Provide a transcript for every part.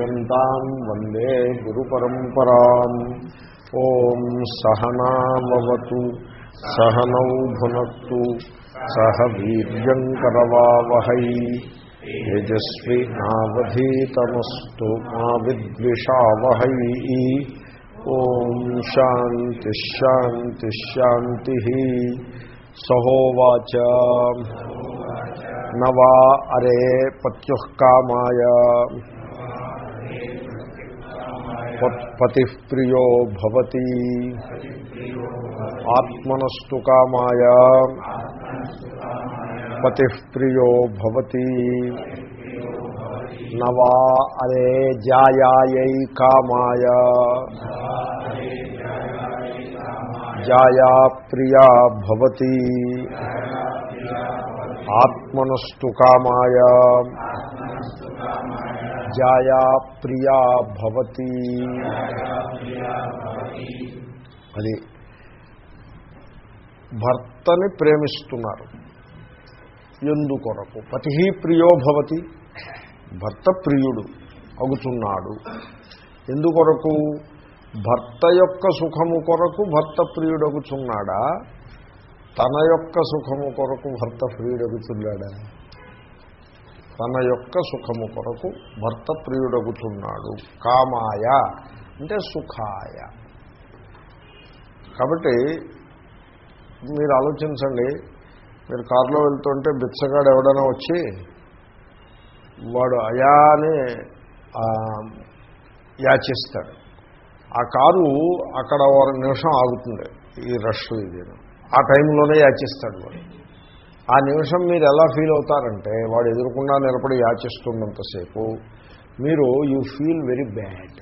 वंदे गुरुपरंपरा ओं सहना सहनामवतु सहनौ भुनक्तु, सह वीर्यङ्करवावहै। यजस्वि नावधीतमस्तु मा विद्विषावहै। ॐ शान्तिश्शान्तिश्शान्तिः सहोवाच। नवा अरे पत्युः పతి ప్రియో భవతి ఆత్మనస్తు కామాయ పతి ప్రియో భవతి నవా అరే జాయాయై కామాయ జాయా ప్రియా భవతి ఆత్మనస్తు కామాయ జాయా ప్రియా భవతి. అది భర్తని ప్రేమిస్తున్నారు. ఎందుకొరకు? పతి ప్రియో భవతి. భర్త ప్రియుడు అగుతున్నాడు ఎందుకొరకు? భర్త యొక్క సుఖము కొరకు భర్త ప్రియుడగుచున్నాడా తన యొక్క సుఖము కొరకు భర్త ప్రియుడగుతున్నాడా? తన యొక్క సుఖము కొరకు భర్త ప్రియుడగుతున్నాడు. కామాయ అంటే సుఖాయ. కాబట్టి మీరు ఆలోచించండి మీరు కారులో వెళ్తుంటే బిచ్చగాడు ఎవడైనా వచ్చి వాడు అయా అని యాచిస్తాడు. ఆ కారు అక్కడ ఒక నిమిషం ఆగుతుంది ఈ రష్ ఇది ఆ టైంలోనే యాచిస్తాడు వాడు. ఆ నిమిషం మీరు ఎలా ఫీల్ అవుతారంటే వాడు ఎదురకుండా నిలబడి యాచిస్తున్నంతసేపు మీరు యూ ఫీల్ వెరీ బ్యాడ్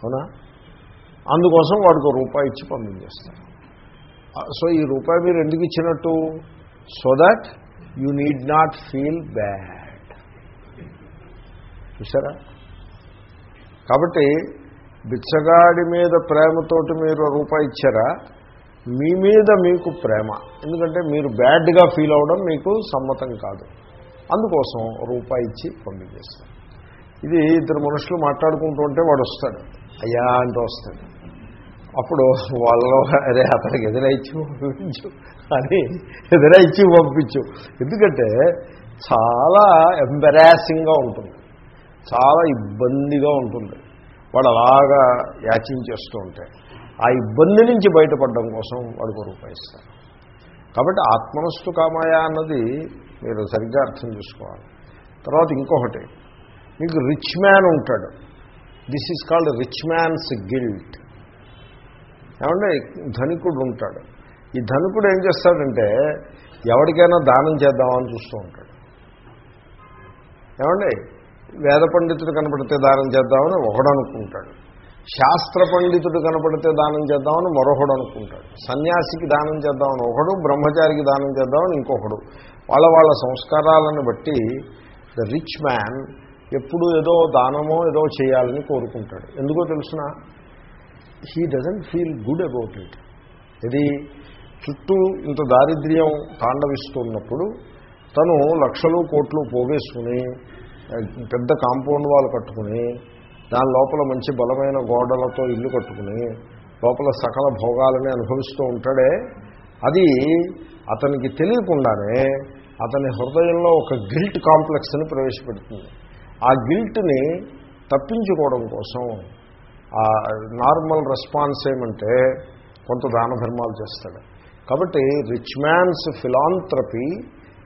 అవునా? అందుకోసం వాడికి రూపాయి ఇచ్చి పంపించేస్తారు. సో ఈ రూపాయి మీరు ఎందుకు ఇచ్చినట్టు? So that you need not feel bad చూసారా కాబట్టి బిచ్చగాడి మీద ప్రేమతోటి మీరు రూపాయి ఇచ్చారా? మీ మీద మీకు ప్రేమ. ఎందుకంటే మీరు బ్యాడ్గా ఫీల్ అవ్వడం మీకు సమ్మతం కాదు. అందుకోసం రూపాయి ఇచ్చి పంపించేస్తాడు ఇది ఇద్దరు మనుషులు మాట్లాడుకుంటూ ఉంటే వాడు వస్తాడు. అయ్యా అంటూ వస్తాడు. అప్పుడు వాళ్ళలో అరే అతనికి ఎదురా ఇచ్చి పంపించు. అని ఎదురా ఇచ్చి పంపించు. ఎందుకంటే చాలా ఎంబరాసింగ్గా ఉంటుంది. చాలా ఇబ్బందిగా ఉంటుంది. వాడు అలాగా యాచించేస్తూ ఉంటాయి ఆ ఇబ్బంది నుంచి బయటపడడం కోసం వాడికి రూపాయిస్తారు కాబట్టి ఆత్మనస్సు కామాయ అన్నది మీరు సరిగ్గా అర్థం చేసుకోవాలి. తర్వాత ఇంకొకటి మీకు రిచ్ మ్యాన్ ఉంటాడు. This is called rich man's guilt ఏమంటే ధనికుడు ఉంటాడు. ఈ ధనికుడు ఏం చేస్తాడంటే ఎవరికైనా దానం చేద్దామని చూస్తూ ఉంటాడు. ఏమండి వేద పండితుడు కనపడితే దానం చేద్దామని ఒకడు అనుకుంటాడు. శాస్త్ర పండితుడు కనపడితే దానం చేద్దామని మరొకడు అనుకుంటాడు. సన్యాసికి దానం చేద్దామని ఒకడు బ్రహ్మచారికి దానం చేద్దామని ఇంకొకడు. వాళ్ళ వాళ్ళ సంస్కారాలను బట్టి ద రిచ్ మ్యాన్ ఎప్పుడు ఏదో దానమో ఏదో చేయాలని కోరుకుంటాడు. ఎందుకో తెలుసిన? He doesn't feel good about it. ఇది చుట్టూ ఇంత దారిద్ర్యం తాండవిస్తున్నప్పుడు తను లక్షలు కోట్లు పోగేసుకుని పెద్ద కాంపౌండ్ వాళ్ళు కట్టుకుని దాని లోపల మంచి బలమైన గోడలతో ఇల్లు కట్టుకుని లోపల సకల భోగాలని అనుభవిస్తూ ఉంటాడే. అది అతనికి తెలియకుండానే అతని హృదయంలో ఒక గిల్ట్ కాంప్లెక్స్ని ప్రవేశపెడుతుంది. ఆ గిల్ట్ని తప్పించుకోవడం కోసం ఆ నార్మల్ రెస్పాన్స్ ఏమంటే కొంత దాన ధర్మాలు చేస్తాడు. కాబట్టి రిచ్ మ్యాన్స్ ఫిలాంథ్రపీ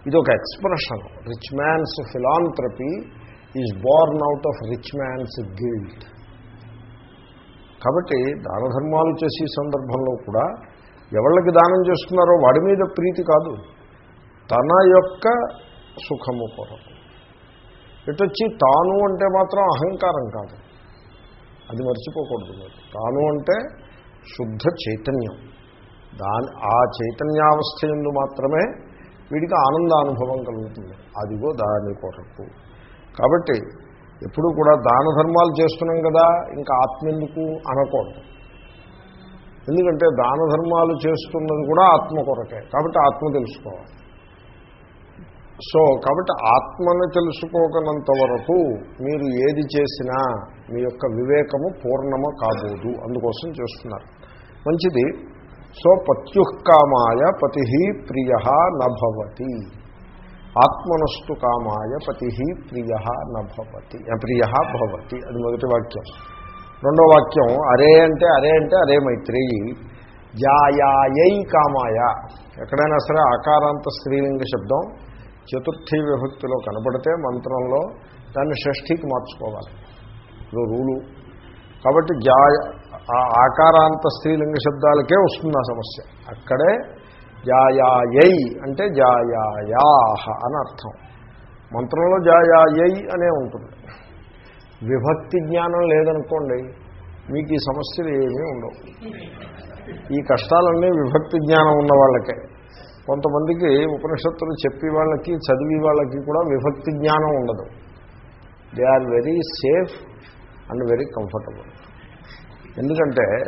ఇది ఒక expression. Rich man's philanthropy is born out of rich man's guilt కాబట్టి దాన ధర్మాలు చేసే సందర్భంలో కూడా ఎవళ్ళకి దానం చేస్తున్నారో వాడి మీద ప్రీతి కాదు. తన యొక్క సుఖము కొరకు. ఇటొచ్చి తాను అంటే మాత్రం అహంకారం కాదు. అది మర్చిపోకూడదు మీరు. తాను అంటే శుద్ధ చైతన్యం. దాని ఆ చైతన్యావస్థ ఎందు మాత్రమే వీడికి ఆనందానుభవం కలుగుతుంది. అదిగో దాని కొరకు. కాబట్టి ఎప్పుడు కూడా దాన ధర్మాలు చేస్తున్నాం కదా ఇంకా ఆత్మ ఎందుకు అనకూడదు. ఎందుకంటే దాన ధర్మాలు చేస్తున్నది కూడా ఆత్మ కొరకే. కాబట్టి ఆత్మ తెలుసుకోవాలి. సో కాబట్టి ఆత్మను తెలుసుకోకనంత వరకు మీరు ఏది చేసినా మీ యొక్క వివేకము పూర్ణము కాబోదు. అందుకోసం చేస్తున్నారు. మంచిది. సో పత్యుకామాయ పతి ప్రియ నభవతి. ఆత్మనస్తు కామాయ పతి ప్రియ నభవతి ప్రియ భవతి. అది మొదటి వాక్యం. రెండో వాక్యం అరే అంటే అరే అంటే అరే మైత్రేయి. జాయాయై కామాయ. ఎక్కడైనా సరే ఆకారాంత స్త్రీలింగ శబ్దం చతుర్థి విభక్తిలో కనపడితే మంత్రంలో దాన్ని షష్ఠికి మార్చుకోవాలి. ఇదో రూలు. కాబట్టి జాయ ఆకారాంత స్త్రీలింగ శబ్దాలకే వస్తుంది ఆ సమస్య. అక్కడే జాయాయై అంటే జాయాయాహ అని అర్థం. మంత్రంలో జాయాయై అనే ఉంటుంది. విభక్తి జ్ఞానం లేదనుకోండి మీకు ఈ సమస్యలు ఏమీ ఉండవు. ఈ కష్టాలన్నీ విభక్తి జ్ఞానం ఉన్న వాళ్ళకే. కొంతమందికి ఉపనిషత్తులు చెప్పి వాళ్ళకి చదివి వాళ్ళకి కూడా విభక్తి జ్ఞానం ఉండదు. They are very safe and very comfortable. ఎందుకంటే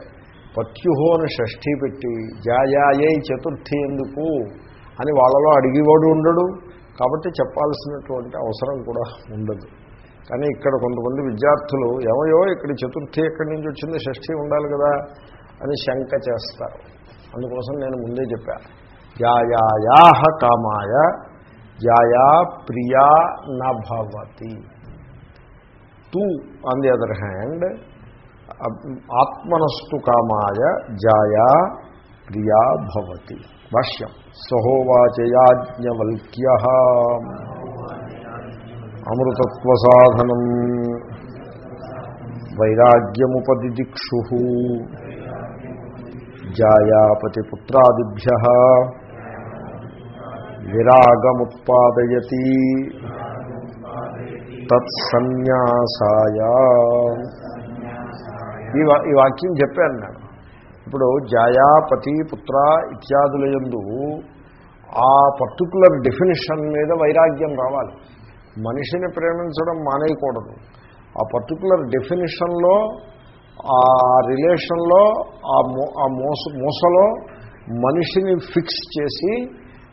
పత్యుహో అని షష్ఠీ పెట్టి జాయాయే చతుర్థి ఎందుకు అని వాళ్ళలో అడిగేవాడు ఉండడు. కాబట్టి చెప్పాల్సినటువంటి అవసరం కూడా ఉండదు. కానీ ఇక్కడ కొంతమంది విద్యార్థులు ఏమయో ఇక్కడ చతుర్థి ఎక్కడి నుంచి వచ్చింది షష్ఠి ఉండాలి కదా అని శంక చేస్తారు. అందుకోసం నేను ముందే చెప్పాను జాయాయాహ కామాయ జాయా ప్రియా నభవతి two on the other hand ఆత్మనస్తు కామాయ జాయా ప్రియా భవతి. భాష్యం. సహోవాచయాజ్ఞవల్క్య. అమృతత్వ సాధనం వైరాగ్యముపదిదిక్షు. జాయాపతిపుత్రాదిభ్య. విరాగముత్పాదయతి. తత్సన్యాసాయా. ఈ వా ఈ వాక్యం చెప్పాను నేను ఇప్పుడు జాయాపతి పుత్ర ఇత్యాదుల యందు ఆ పర్టికులర్ డెఫినేషన్ మీద వైరాగ్యం రావాలి. మనిషిని ప్రేమించడం మానేయకూడదు. ఆ పర్టికులర్ డెఫినేషన్లో ఆ రిలేషన్లో ఆ ఆ మోస మోసలో మనిషిని ఫిక్స్ చేసి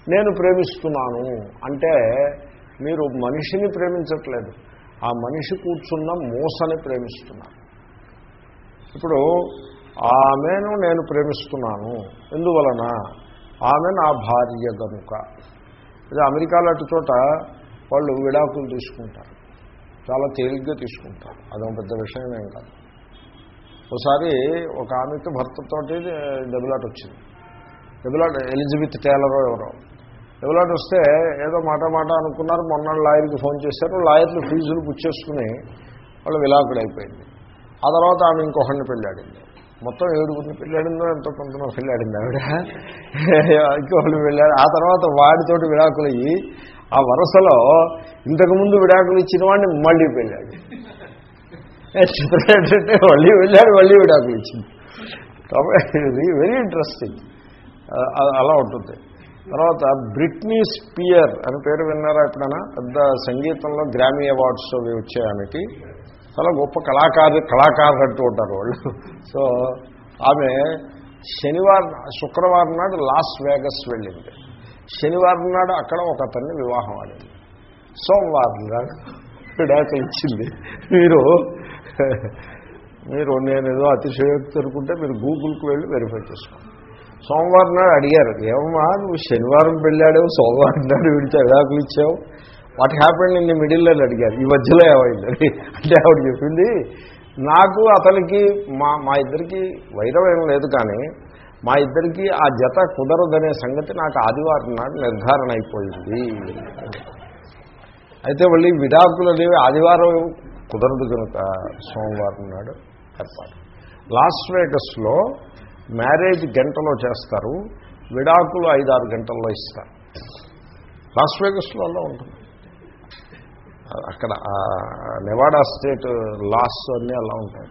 నేను ప్రేమిస్తున్నాను అంటే మీరు మనిషిని ప్రేమించట్లేదు. ఆ మనిషి కూర్చున్న మోసని ప్రేమిస్తున్నారు. ఇప్పుడు ఆమెను నేను ప్రేమిస్తున్నాను. ఎందువలన? ఆమె నా భార్య కనుక ఇది అమెరికాలో అటు చోట వాళ్ళు విడాకులు తీసుకుంటారు. చాలా తేలిగ్గా తీసుకుంటారు. అదొక పెద్ద విషయం ఏం కాదు. ఒకసారి ఒక ఆమెకి భర్తతోటి డెబులాట్ వచ్చింది. డెబులాట్ ఎలిజబెత్ టేలర్ ఎవరో. డెబులాట్ వస్తే ఏదో మాట మాట అనుకున్నారు. మొన్న లాయర్కి ఫోన్ చేశారు. లాయర్లు ఫీజులు పుచ్చేసుకుని వాళ్ళు విలాకుడైపోయింది. ఆ తర్వాత ఆమె ఇంకొకరిని పెళ్ళాడింది. మొత్తం ఏడుగురిని పెళ్ళాడిందో ఎంతో కొంతమంది పెళ్ళాడింది ఆవిడ? ఇంకొకరిని పెళ్ళాడు ఆ తర్వాత వాడితోటి విడాకులు అయ్యి ఆ వరుసలో ఇంతకుముందు విడాకులు ఇచ్చిన వాడిని మళ్ళీ పెళ్ళాడు. చిత్రం ఏంటంటే మళ్ళీ వెళ్ళాడు మళ్ళీ విడాకులు ఇచ్చింది. కాబట్టి వెరీ ఇంట్రెస్టింగ్ అలా ఉంటుంది. తర్వాత బ్రిట్నీ స్పియర్ అని పేరు విన్నారా ఎప్పుడైనా? పెద్ద సంగీతంలో గ్రామీ అవార్డ్స్ అవి వచ్చాయి ఆమెకి. చాలా గొప్ప కళాకారు కళాకారులు అంటూ ఉంటారు వాళ్ళు. సో ఆమె శనివారం శుక్రవారం నాడు లాస్ వేగస్ వెళ్ళింది. శనివారం నాడు అక్కడ ఒక అతన్ని వివాహం ఆడింది. సోమవారం నాడు విడాకులు ఇచ్చింది. మీరు మీరు నేను ఏదో అతిశయోక్తి అనుకుంటే మీరు గూగుల్కి వెళ్ళి వెరిఫై చేసుకోండి. సోమవారం నాడు అడిగారు ఏమమ్మా నువ్వు శనివారం వెళ్ళాడు సోమవారం నాడు విడిచి విడాకులు ఇచ్చావు? వాట్ హ్యాపెండ్ ఇన్ మిడిల్లో అడిగారు. ఈ మధ్యలో ఏమైంది అంటే ఆవిడ చెప్పింది నాకు అతనికి మా మా ఇద్దరికి వైరం ఏం లేదు కానీ మా ఇద్దరికి ఆ జత కుదరదనే సంగతి నాకు ఆదివారం నాడు నిర్ధారణ అయిపోయింది. అయితే మళ్ళీ విడాకులు అనేవి ఆదివారం కుదరదు కనుక సోమవారం నాడు ఏర్పాటు. లాస్ వేగస్లో మ్యారేజ్ గంటలో చేస్తారు విడాకులు ఐదారు గంటల్లో ఇస్తారు. లాస్ వేగస్లో అలా ఉంటుంది. అక్కడ నెవాడా స్టేట్ లాస్ అన్నీ అలా ఉంటాయి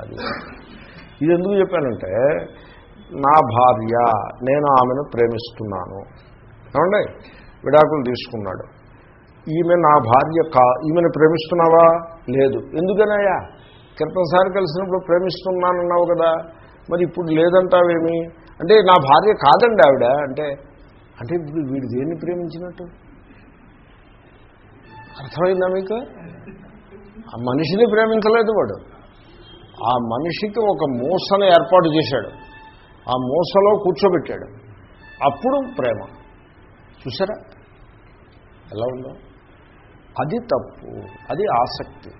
అది ఇది ఎందుకు చెప్పానంటే నా భార్య నేను ఆమెను ప్రేమిస్తున్నాను. ఏమండి? విడాకులు తీసుకున్నాడు. ఈమె నా భార్య కా ఈమెను ప్రేమిస్తున్నావా? లేదు. ఎందుకనయ్యా? క్రితంసారి కలిసినప్పుడు ప్రేమిస్తున్నానన్నావు కదా. మరి ఇప్పుడు లేదంటావేమి? అంటే నా భార్య కాదండి ఆవిడ. అంటే అంటే ఇప్పుడు వీడు దేన్ని ప్రేమించినట్టు? అర్థమైందా మీకు? ఆ మనిషిని ప్రేమించలేదు వాడు. ఆ మనిషికి ఒక మూసను ఏర్పాటు చేశాడు. ఆ మూసలో కూర్చోబెట్టాడు. అప్పుడు ప్రేమ. చూసారా? ఎలా ఉందో? అది తప్పు. అది ఆసక్తి.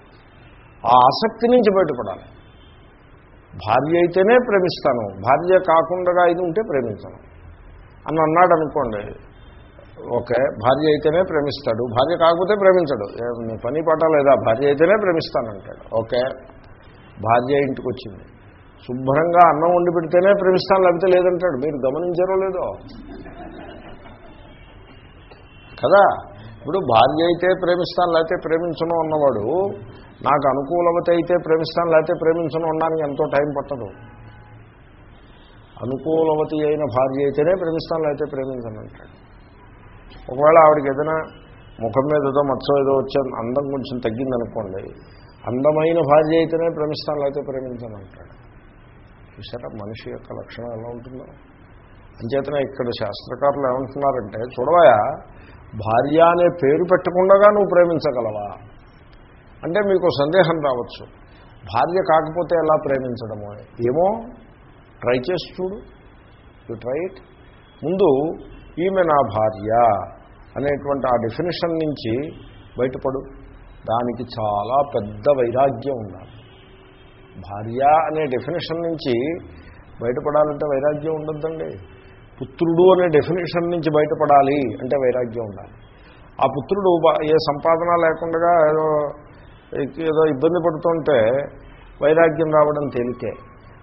ఆ ఆసక్తి నుంచి బయటపడాలి. భార్య అయితేనే ప్రేమిస్తాను. భార్య కాకుండా ఇది ఉంటే ప్రేమించను. అని అన్నాడు అనుకోండి. ఓకే భార్య అయితేనే ప్రేమిస్తాడు. భార్య కాకపోతే ప్రేమించడు. ఏ- పని పాట లేదా? భార్య అయితేనే ప్రేమిస్తానంటాడు. ఓకే భార్య ఇంటికి వచ్చింది శుభ్రంగా అన్నం వండి పెడితేనే ప్రేమిస్తాను లేకపోతే లేదంటాడు. మీరు గమనించారో లేదో? కదా? ఇప్పుడు భార్య అయితే ప్రేమిస్తాను లేకపోతే ప్రేమించను అన్నవాడు నాకు అనుకూలవతి అయితే ప్రేమిస్తాను లేకపోతే ప్రేమించను అన్నానికి ఎంతో టైం పట్టదు. అనుకూలవతి అయిన భార్య అయితేనే ప్రేమిస్తాను లేకపోతే ప్రేమించను అంటాడు ఒకవేళ ఆవిడకి ఏదైనా ముఖం మీద ఏదో మత్సం ఏదో వచ్చే అందం కొంచెం తగ్గిందనుకోండి అందమైన భార్య అయితేనే ప్రేమిస్తాను లేకపోతే ప్రేమించాను అంటాడు. చూసారా మనిషి యొక్క లక్షణం ఎలా ఉంటుందో? అంచేతనే ఇక్కడ శాస్త్రకారులు ఏమంటున్నారంటే చూడవయా భార్య అనే పేరు పెట్టకుండా నువ్వు ప్రేమించగలవా? అంటే మీకు సందేహం రావచ్చు. భార్య కాకపోతే ఎలా ప్రేమించడము? ఏమో ట్రై చేసి చూడు. యు ట్రై ఇట్ ముందు ఈమె నా భార్య అనేటువంటి ఆ డెఫినేషన్ నుంచి బయటపడు. దానికి చాలా పెద్ద వైరాగ్యం ఉండాలి. భార్య అనే డెఫినేషన్ నుంచి బయటపడాలంటే వైరాగ్యం ఉండొద్దండి. పుత్రుడు అనే డెఫినేషన్ నుంచి బయటపడాలి అంటే వైరాగ్యం ఉండాలి. ఆ పుత్రుడు ఏ సంపాదన లేకుండా ఏదో ఏదో ఇబ్బంది పడుతుంటే వైరాగ్యం రావడం తేలికే.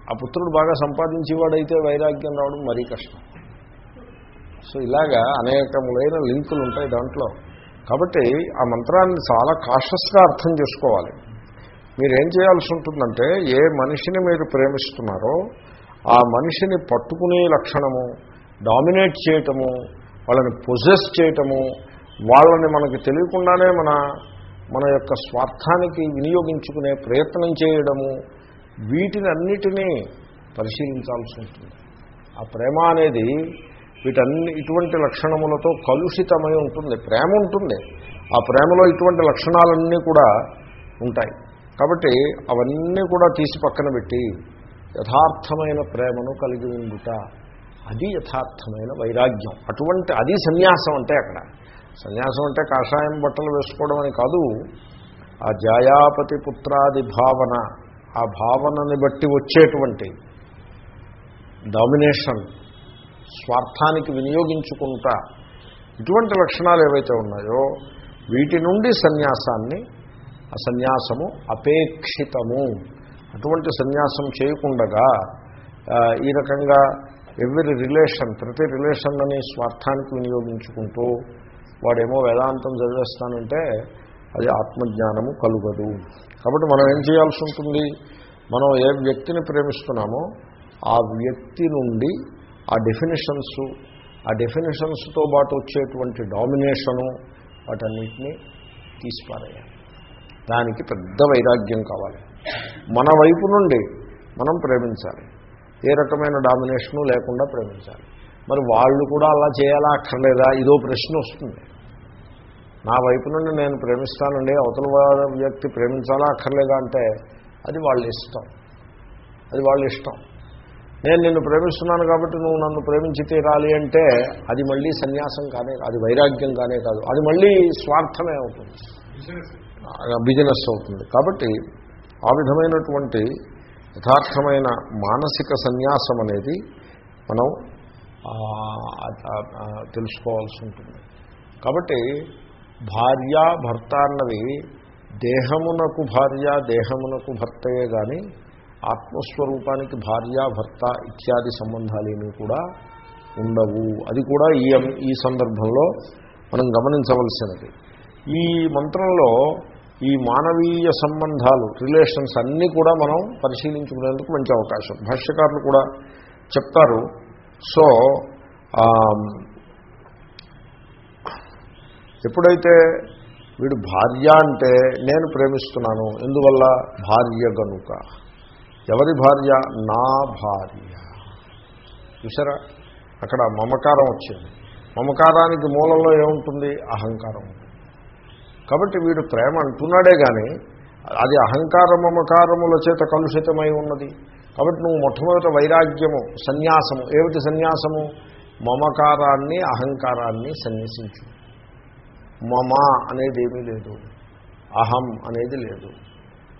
ఆ పుత్రుడు బాగా సంపాదించేవాడైతే వైరాగ్యం రావడం మరీ కష్టం. సో ఇలాగా అనేకములైన లింకులు ఉంటాయి దాంట్లో. కాబట్టి ఆ మంత్రాన్ని చాలా కాషస్గా అర్థం చేసుకోవాలి. మీరేం చేయాల్సి ఉంటుందంటే ఏ మనిషిని మీరు ప్రేమిస్తున్నారో ఆ మనిషిని పట్టుకునే లక్షణము డామినేట్ చేయటము వాళ్ళని పొజెస్ చేయటము వాళ్ళని మనకి తెలియకుండానే మన మన యొక్క స్వార్థానికి వినియోగించుకునే ప్రయత్నం చేయడము వీటిని అన్నిటినీ పరిశీలించాల్సి ఉంటుంది. ఆ ప్రేమ అనేది వీటన్ని ఇటువంటి లక్షణములతో కలుషితమై ఉంటుంది ప్రేమ ఉంటుంది. ఆ ప్రేమలో ఇటువంటి లక్షణాలన్నీ కూడా ఉంటాయి. కాబట్టి అవన్నీ కూడా తీసి పక్కన పెట్టి యథార్థమైన ప్రేమను కలిగి ఉండుట అది యథార్థమైన వైరాగ్యం. అటువంటి అది సన్యాసం అంటే అక్కడ. సన్యాసం అంటే కాషాయం బట్టలు వేసుకోవడం అని కాదు ఆ జాయాపతి పుత్రాది భావన ఆ భావనని బట్టి వచ్చేటువంటి డామినేషన్ స్వార్థానికి వినియోగించుకుంటా ఇటువంటి లక్షణాలు ఏవైతే ఉన్నాయో వీటి నుండి సన్యాసాన్ని ఆ సన్యాసము అపేక్షితము. అటువంటి సన్యాసం చేయకుండగా ఈ రకంగా ఎవ్రీ రిలేషన్ ప్రతి రిలేషన్ని స్వార్థానికి వినియోగించుకుంటూ వాడేమో వేదాంతం చదివేస్తానంటే అది ఆత్మజ్ఞానము కలుగదు. కాబట్టి మనం ఏం చేయాల్సి ఉంటుంది? మనం ఏ వ్యక్తిని ప్రేమిస్తున్నామో ఆ వ్యక్తి నుండి ఆ డెఫినేషన్స్ ఆ డెఫినేషన్స్తో పాటు వచ్చేటువంటి డామినేషను వాటన్నిటినీ తీసిపారేయాలి. దానికి పెద్ద వైరాగ్యం కావాలి. మన వైపు నుండి మనం ప్రేమించాలి. ఏ రకమైన డామినేషను లేకుండా ప్రేమించాలి. మరి వాళ్ళు కూడా అలా చేయాలా అక్కర్లేదా? ఇదో ప్రశ్న వస్తుంది. నా వైపు నుండి నేను ప్రేమిస్తానండి అవతల వ్యక్తి ప్రేమించాలా అక్కర్లేదా అంటే అది వాళ్ళ ఇష్టం. అది వాళ్ళ ఇష్టం. నేను నిన్ను ప్రేమిస్తున్నాను కాబట్టి నువ్వు నన్ను ప్రేమించి తీరాలి అంటే అది మళ్ళీ సన్యాసం కానే అది వైరాగ్యం కానే కాదు. అది మళ్ళీ స్వార్థమే అవుతుంది. బిజినెస్ అవుతుంది. కాబట్టి ఆ విధమైనటువంటి యథార్థమైన మానసిక సన్యాసం అనేది మనం తెలుసుకోవాల్సి ఉంటుంది. కాబట్టి భార్య భర్త అన్నవి దేహమునకు భార్య దేహమునకు భర్తయే కానీ ఆత్మస్వరూపానికి భార్య భర్త ఇత్యాది సంబంధాలేమీ కూడా ఉండవు. అది కూడా ఈ ఈ సందర్భంలో మనం గమనించవలసినది. ఈ మంత్రంలో ఈ మానవీయ సంబంధాలు రిలేషన్స్ అన్నీ కూడా మనం పరిశీలించుకునేందుకు మంచి అవకాశం. భాష్యకారులు కూడా చెప్తారు. సో ఎప్పుడైతే వీడు భార్య అంటే నేను ప్రేమిస్తున్నాను ఎందువల్ల? భార్య గనుక. ఎవరి భార్య? నా భార్య. చూసారా అక్కడ మమకారం వచ్చింది. మమకారానికి మూలంలో ఏముంటుంది? అహంకారం కాబట్టి వీడు ప్రేమ అంటున్నాడే కానీ అది అహంకార మమకారముల చేత కలుషితమై ఉన్నది. కాబట్టి నువ్వు మొట్టమొదట వైరాగ్యము సన్యాసము. ఏమిటి సన్యాసము? మమకారాన్ని అహంకారాన్ని సన్యసించు. మమ అనేది ఏమీ లేదు. అహం అనేది లేదు.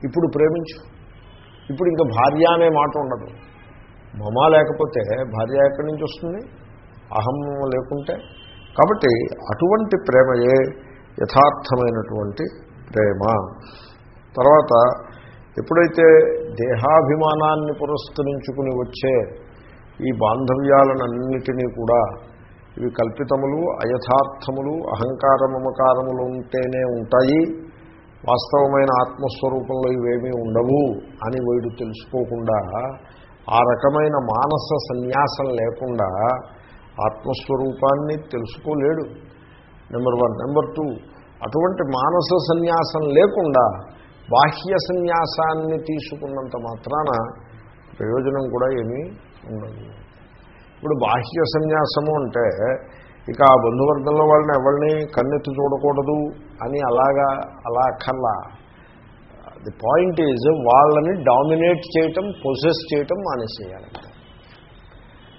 ఇప్పుడు ప్రేమించు. ఇప్పుడు ఇంకా భార్య అనే మాట ఉండదు. మమ లేకపోతే భార్య ఎక్కడి నుంచి వస్తుంది? అహం లేకుంటే? కాబట్టి అటువంటి ప్రేమయే యథార్థమైనటువంటి ప్రేమ. తర్వాత ఎప్పుడైతే దేహాభిమానాన్ని పురస్కరించుకుని వచ్చే ఈ బాంధవ్యాలనన్నిటినీ కూడా ఇవి కల్పితములు అయథార్థములు అహంకార మమకారములు ఉంటేనే ఉంటాయి. వాస్తవమైన ఆత్మస్వరూపంలో ఇవేమీ ఉండవు అని వీడు తెలుసుకోకుండా ఆ రకమైన మానస సన్యాసం లేకుండా ఆత్మస్వరూపాన్ని తెలుసుకోలేడు. నెంబర్ వన్ నెంబర్ టూ అటువంటి మానస సన్యాసం లేకుండా బాహ్య సన్యాసాన్ని తీసుకున్నంత మాత్రాన ప్రయోజనం కూడా ఏమీ ఉండదు. ఇప్పుడు బాహ్య సన్యాసము అంటే ఇక ఆ బంధువర్గంలో వాళ్ళని ఎవరిని కన్నెత్తి చూడకూడదు అని అలాగా అలా అక్కర్లా. ది పాయింట్ ఈజ్ వాళ్ళని డామినేట్ చేయటం ప్రొసెస్ చేయటం మానేసేయాలంటే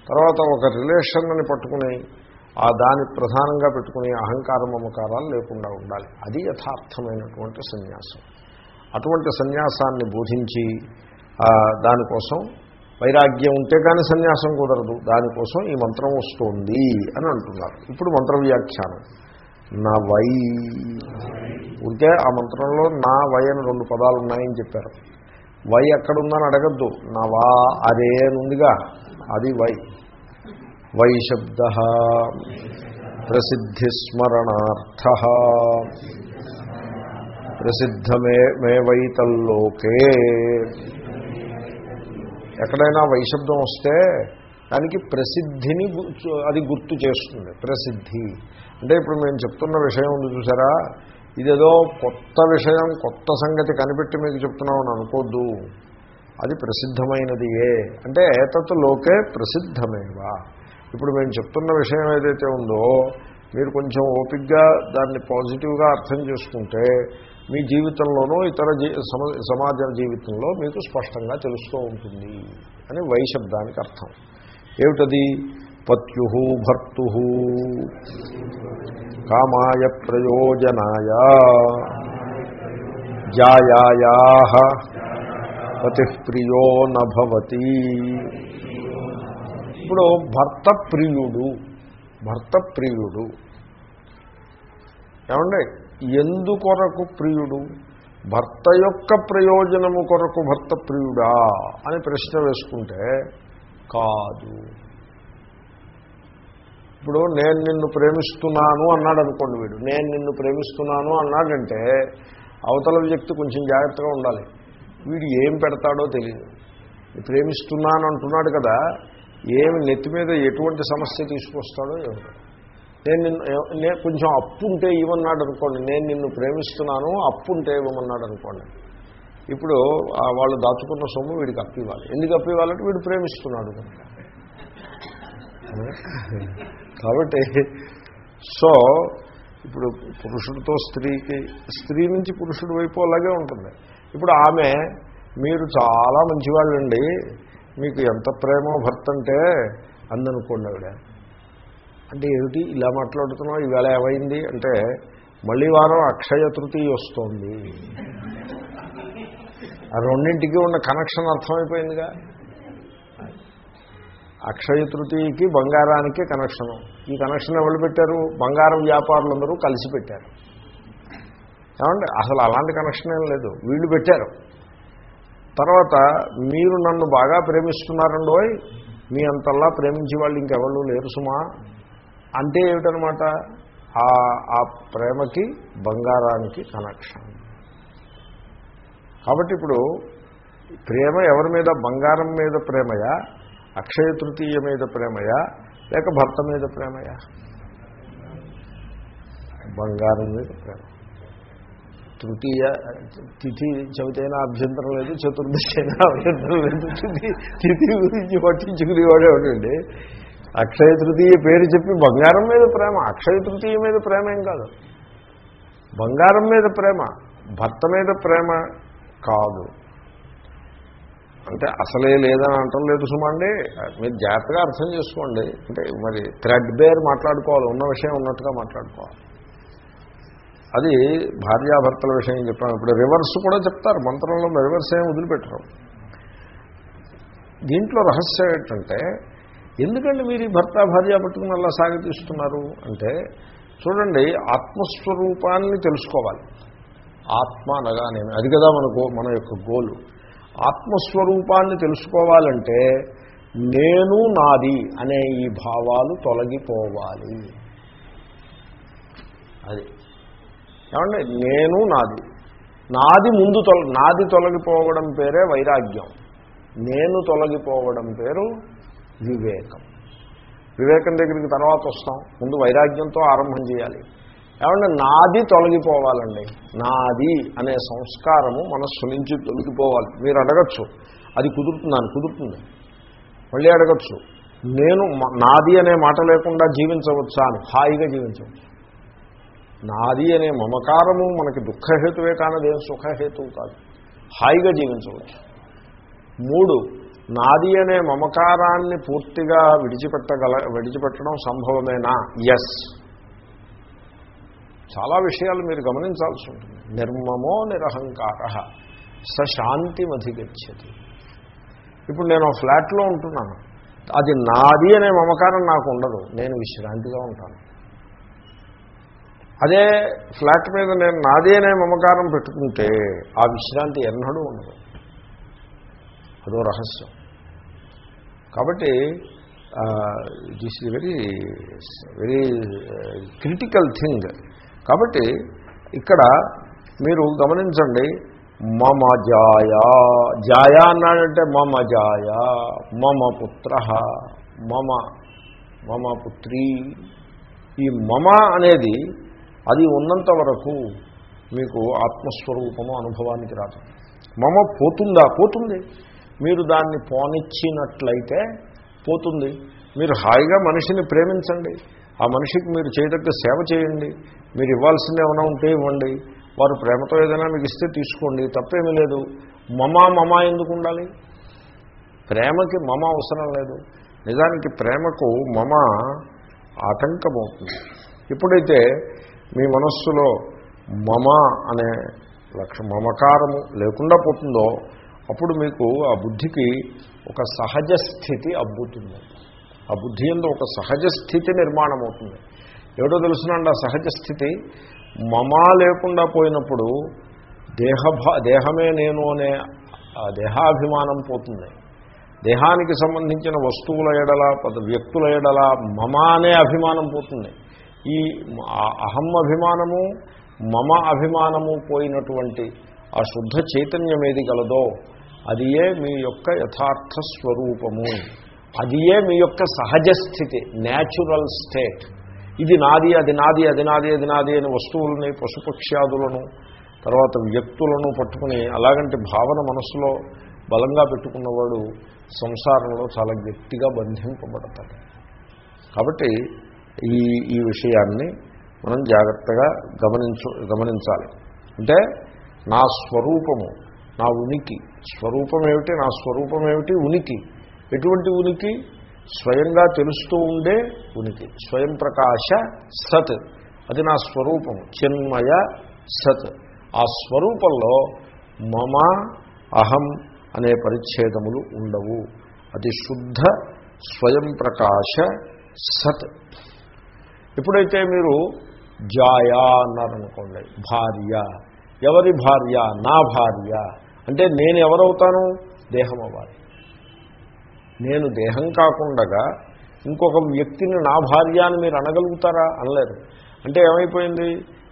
తర్వాత ఒక రిలేషన్ని పట్టుకుని ఆ దాన్ని ప్రధానంగా పెట్టుకుని అహంకార మమకారాలు లేకుండా ఉండాలి. అది యథార్థమైనటువంటి సన్యాసం. అటువంటి సన్యాసాన్ని బోధించి దానికోసం వైరాగ్యం ఉంటే కానీ సన్యాసం కుదరదు. దానికోసం ఈ మంత్రం వస్తుంది అని అంటున్నారు. ఇప్పుడు మంత్ర వ్యాఖ్యానం. నా వై. ఉంటే ఆ మంత్రంలో నా వై అని రెండు పదాలు ఉన్నాయని చెప్పారు. వై ఎక్కడుందని అడగద్దు. నా వా అదే అని ఉందిగా. అది వై. వై శబ్ద ప్రసిద్ధిస్మరణార్థ ప్రసిద్ధమే మే వైతల్లోకే ఎక్కడైనా వైశబ్దం వస్తే దానికి ప్రసిద్ధిని అది గుర్తు చేస్తుంది. ప్రసిద్ధి. అంటే ఇప్పుడు మేము చెప్తున్న విషయం ఉంది చూసారా? ఇదేదో కొత్త విషయం కొత్త సంగతి కనిపెట్టి మీకు చెప్తున్నామని అనుకోద్దు. అది ప్రసిద్ధమైనది ఏ? అంటే ఏతత్ లోకే ప్రసిద్ధమేవా. ఇప్పుడు మేము చెప్తున్న విషయం ఏదైతే ఉందో మీరు కొంచెం ఓపిక్గా దాన్ని పాజిటివ్గా అర్థం చేసుకుంటే మీ జీవితంలోనూ ఇతర సమాజ జీవితంలో మీకు స్పష్టంగా తెలుస్తూ ఉంటుంది అని వైశబ్దానికి అర్థం. ఏమిటది? పత్యు భర్తు కామాయ ప్రయోజనాయ జాయా పతి ప్రియో నభవతి. ఇప్పుడు భర్త ప్రియుడు భర్త ప్రియుడు ఏమండి? ఎందుకొరకు ప్రియుడు? భర్త యొక్క ప్రయోజనము కొరకు భర్త ప్రియుడా? అని ప్రశ్న వేసుకుంటే కాదు. ఇప్పుడు నేను నిన్ను ప్రేమిస్తున్నాను అన్నాడు అనుకోండి వీడు. నేను నిన్ను ప్రేమిస్తున్నాను అన్నాడంటే అవతల వ్యక్తి కొంచెం జాగ్రత్తగా ఉండాలి. వీడు ఏం పెడతాడో తెలియదు ప్రేమిస్తున్నాను అంటున్నాడు కదా ఏమి నెత్తి మీద ఎటువంటి సమస్య తీసుకొస్తాడో ఏమిటో నేను నిన్ను నేను కొంచెం అప్పు ఉంటే ఇవ్వన్నాడు అనుకోండి నేను నిన్ను ప్రేమిస్తున్నాను అప్పు ఉంటే ఇవ్వమన్నాడు అనుకోండి ఇప్పుడు వాళ్ళు దాచుకున్న సొమ్ము వీడికి అప్పు ఇవ్వాలి ఎందుకు అప్పు ఇవ్వాలంటే వీడు ప్రేమిస్తున్నాడు కనుక. కాబట్టి సో ఇప్పుడు పురుషుడితో స్త్రీకి స్త్రీ నుంచి పురుషుడి వైపు అలాగే ఉంటుంది. ఇప్పుడు ఆమె మీరు చాలా మంచివాళ్ళండి మీకు ఎంత ప్రేమో భర్త అంటే అందనుకోండి ఆవిడ. అంటే ఏమిటి? ఇలా మాట్లాడుతున్నావు ఈవేళ ఏమైంది? అంటే మళ్ళీ వారం అక్షయ తృతీయ వస్తోంది. ఆ రెండింటికి ఉన్న కనెక్షన్ అర్థమైపోయిందిగా. అక్షయ తృతీయకి బంగారానికి కనెక్షను ఈ కనెక్షన్ ఎవరు పెట్టారు? బంగారం వ్యాపారులందరూ కలిసి పెట్టారు. ఏమంటే అసలు అలాంటి కనెక్షన్ ఏం లేదు. వీళ్ళు పెట్టారు. తర్వాత మీరు నన్ను బాగా ప్రేమిస్తున్నారండోయ్. మీ అంతల్లా ప్రేమించే వాళ్ళు ఇంకెవరు లేరు సుమా. అంటే ఏమిటనమాట? ఆ ప్రేమకి బంగారానికి కనెక్షన్ కాబట్టి ఇప్పుడు ప్రేమ ఎవరి మీద? బంగారం మీద ప్రేమయా? అక్షయ తృతీయ మీద ప్రేమయా? లేక భర్త మీద ప్రేమయా? బంగారం మీద ప్రేమ. తృతీయ తిథి చవితైనా అభ్యంతరం లేదు చతుర్దశి అయినా అభ్యంతరం లేదు. తిథి తిథి గురించి పట్టించుకునేవాడే ఉండండి అక్షయ తృతీయ పేరు చెప్పి బంగారం మీద ప్రేమ అక్షయ తృతీయ మీద ప్రేమ ఏం కాదు. బంగారం మీద ప్రేమ భర్త మీద ప్రేమ కాదు. అంటే అసలే లేదని అంటం లేదు సుమండి. మీరు జాగ్రత్తగా అర్థం చేసుకోండి. అంటే మరి థ్రెడ్ బేర్ మాట్లాడుకోవాలి ఉన్న విషయం ఉన్నట్టుగా మాట్లాడుకోవాలి. అది భార్యాభర్తల విషయం చెప్పాను ఇప్పుడు రివర్స్ కూడా చెప్తారు. మంత్రంలో రివర్స్ ఏం వదిలిపెట్టరు. దీంట్లో రహస్యం ఏంటంటే ఎందుకంటే మీరు ఈ భర్త భార్య పట్టుకుని అలా సాగతీస్తున్నారు? అంటే చూడండి ఆత్మస్వరూపాన్ని తెలుసుకోవాలి. ఆత్మ అనగానేమి అది కదా మన గో మన యొక్క గోలు. ఆత్మస్వరూపాన్ని తెలుసుకోవాలంటే నేను నాది అనే ఈ భావాలు తొలగిపోవాలి. అది. ఏమంటే నేను నాది. నాది ముందు తొల నాది తొలగిపోవడం పేరే వైరాగ్యం. నేను తొలగిపోవడం పేరు వివేకం. వివేకం దగ్గరికి తర్వాత వస్తాం. ముందు వైరాగ్యంతో ఆరంభం చేయాలి. ఏమంటే నాది తొలగిపోవాలండి. నాది అనే సంస్కారము మనస్సు నుంచి తొలగిపోవాలి. మీరు అడగచ్చు. అది కుదురుతుందని కుదురుతుంది. మళ్ళీ అడగచ్చు. నేను నాది అనే మాట లేకుండా జీవించవచ్చా అని. హాయిగా జీవించవచ్చు. నాది అనే మమకారము మనకి దుఃఖహేతువే కానదేం సుఖహేతువు కాదు. హాయిగా జీవించవచ్చు. మూడు నాది అనే మమకారాన్ని పూర్తిగా విడిచిపెట్టగల విడిచిపెట్టడం సంభవమేనా? ఎస్ చాలా విషయాలు మీరు గమనించాల్సి ఉంటుంది. నిర్మమో నిరహంకార. సశాంతి శాంతిమధిగచ్చతి. ఇప్పుడు నేను ఫ్లాట్లో ఉంటున్నాను. అది నాది అనే మమకారం నాకు ఉండదు. నేను విశ్రాంతిగా ఉంటాను. అదే ఫ్లాట్ మీద నేను నాది అనే మమకారం పెట్టుకుంటే ఆ విశ్రాంతి ఎన్నడూ ఉండదు. అదో రహస్యం. కాబట్టి this is very very critical thing కాబట్టి ఇక్కడ మీరు గమనించండి మమ జాయా జాయా అన్నాడంటే మమ జాయా మమ పుత్ర మమ మమ పుత్రి. ఈ మమ అనేది అది ఉన్నంత వరకు మీకు ఆత్మస్వరూపము అనుభవానికి రాదు. మమ పోతుందా? పోతుంది. మీరు దాన్ని పోనిచ్చినట్లయితే పోతుంది. మీరు హాయిగా మనిషిని ప్రేమించండి. ఆ మనిషికి మీరు చేయదగ్గ సేవ చేయండి. మీరు ఇవ్వాల్సింది ఏమైనా ఉంటే ఇవ్వండి. వారు ప్రేమతో ఏదైనా మీకు ఇస్తే తీసుకోండి. తప్పేమీ లేదు. మమ మమ ఎందుకు ఉండాలి? ప్రేమకి మమ అవసరం లేదు. నిజానికి ప్రేమకు మమ ఆటంకమవుతుంది. ఎప్పుడైతే మీ మనస్సులో మమ అనే లక్ష మమకారము లేకుండా పోతుందో అప్పుడు మీకు ఆ బుద్ధికి ఒక సహజ స్థితి అబ్బుతుంది. ఆ బుద్ధి ఎందు ఒక సహజ స్థితి నిర్మాణం అవుతుంది ఏమిటో తెలుసునండి ఆ సహజ స్థితి? మమా లేకుండా పోయినప్పుడు దేహభా దేహమే నేను అనే ఆ దేహాభిమానం పోతుంది. దేహానికి సంబంధించిన వస్తువుల ఎడల పద వ్యక్తుల ఎడల మమ అనే అభిమానం పోతుంది. ఈ అహం అభిమానము మమ అభిమానము పోయినటువంటి ఆ శుద్ధ చైతన్యం ఏది గలదో అది ఏ మీ యొక్క యథార్థ స్వరూపము. అది ఏ మీ యొక్క సహజ స్థితి న్యాచురల్ స్టేట్ ఇది నాది అది నాది అది నాది అది నాది అని వస్తువులని పశుపక్ష్యాదులను తర్వాత వ్యక్తులను పట్టుకుని అలాగంటి భావన మనసులో బలంగా పెట్టుకున్నవాడు సంసారంలో చాలా గట్టిగా బంధింపబడతాడు. కాబట్టి ఈ ఈ విషయాన్ని మనం జాగ్రత్తగా గమనించు గమనించాలి. అంటే నా స్వరూపము నా ఉనికి. స్వరూపం ఏమిటి? నా స్వరూపం ఏమిటి? ఉనికి. ఎటువంటి ఉనికి? స్వయంగా తెలుస్తూ ఉండే ఉనికి. స్వయం ప్రకాశ సత్. అది నా స్వరూపం చిన్మయ సత్. ఆ స్వరూపంలో మమ అహం అనే పరిచ్ఛేదములు ఉండవు. అది శుద్ధ స్వయం ప్రకాశ సత్. ఎప్పుడైతే మీరు జాయా అన్నారనుకోండి భార్య ఎవరి భార్య నా భార్య అంటే నేను ఎవరవుతాను? దేహం అవ్వాలి. నేను దేహం కాకుండా ఇంకొక వ్యక్తిని నా భార్య అని మీరు అనగలుగుతారా? అనలేరు. అంటే ఏమైపోయింది?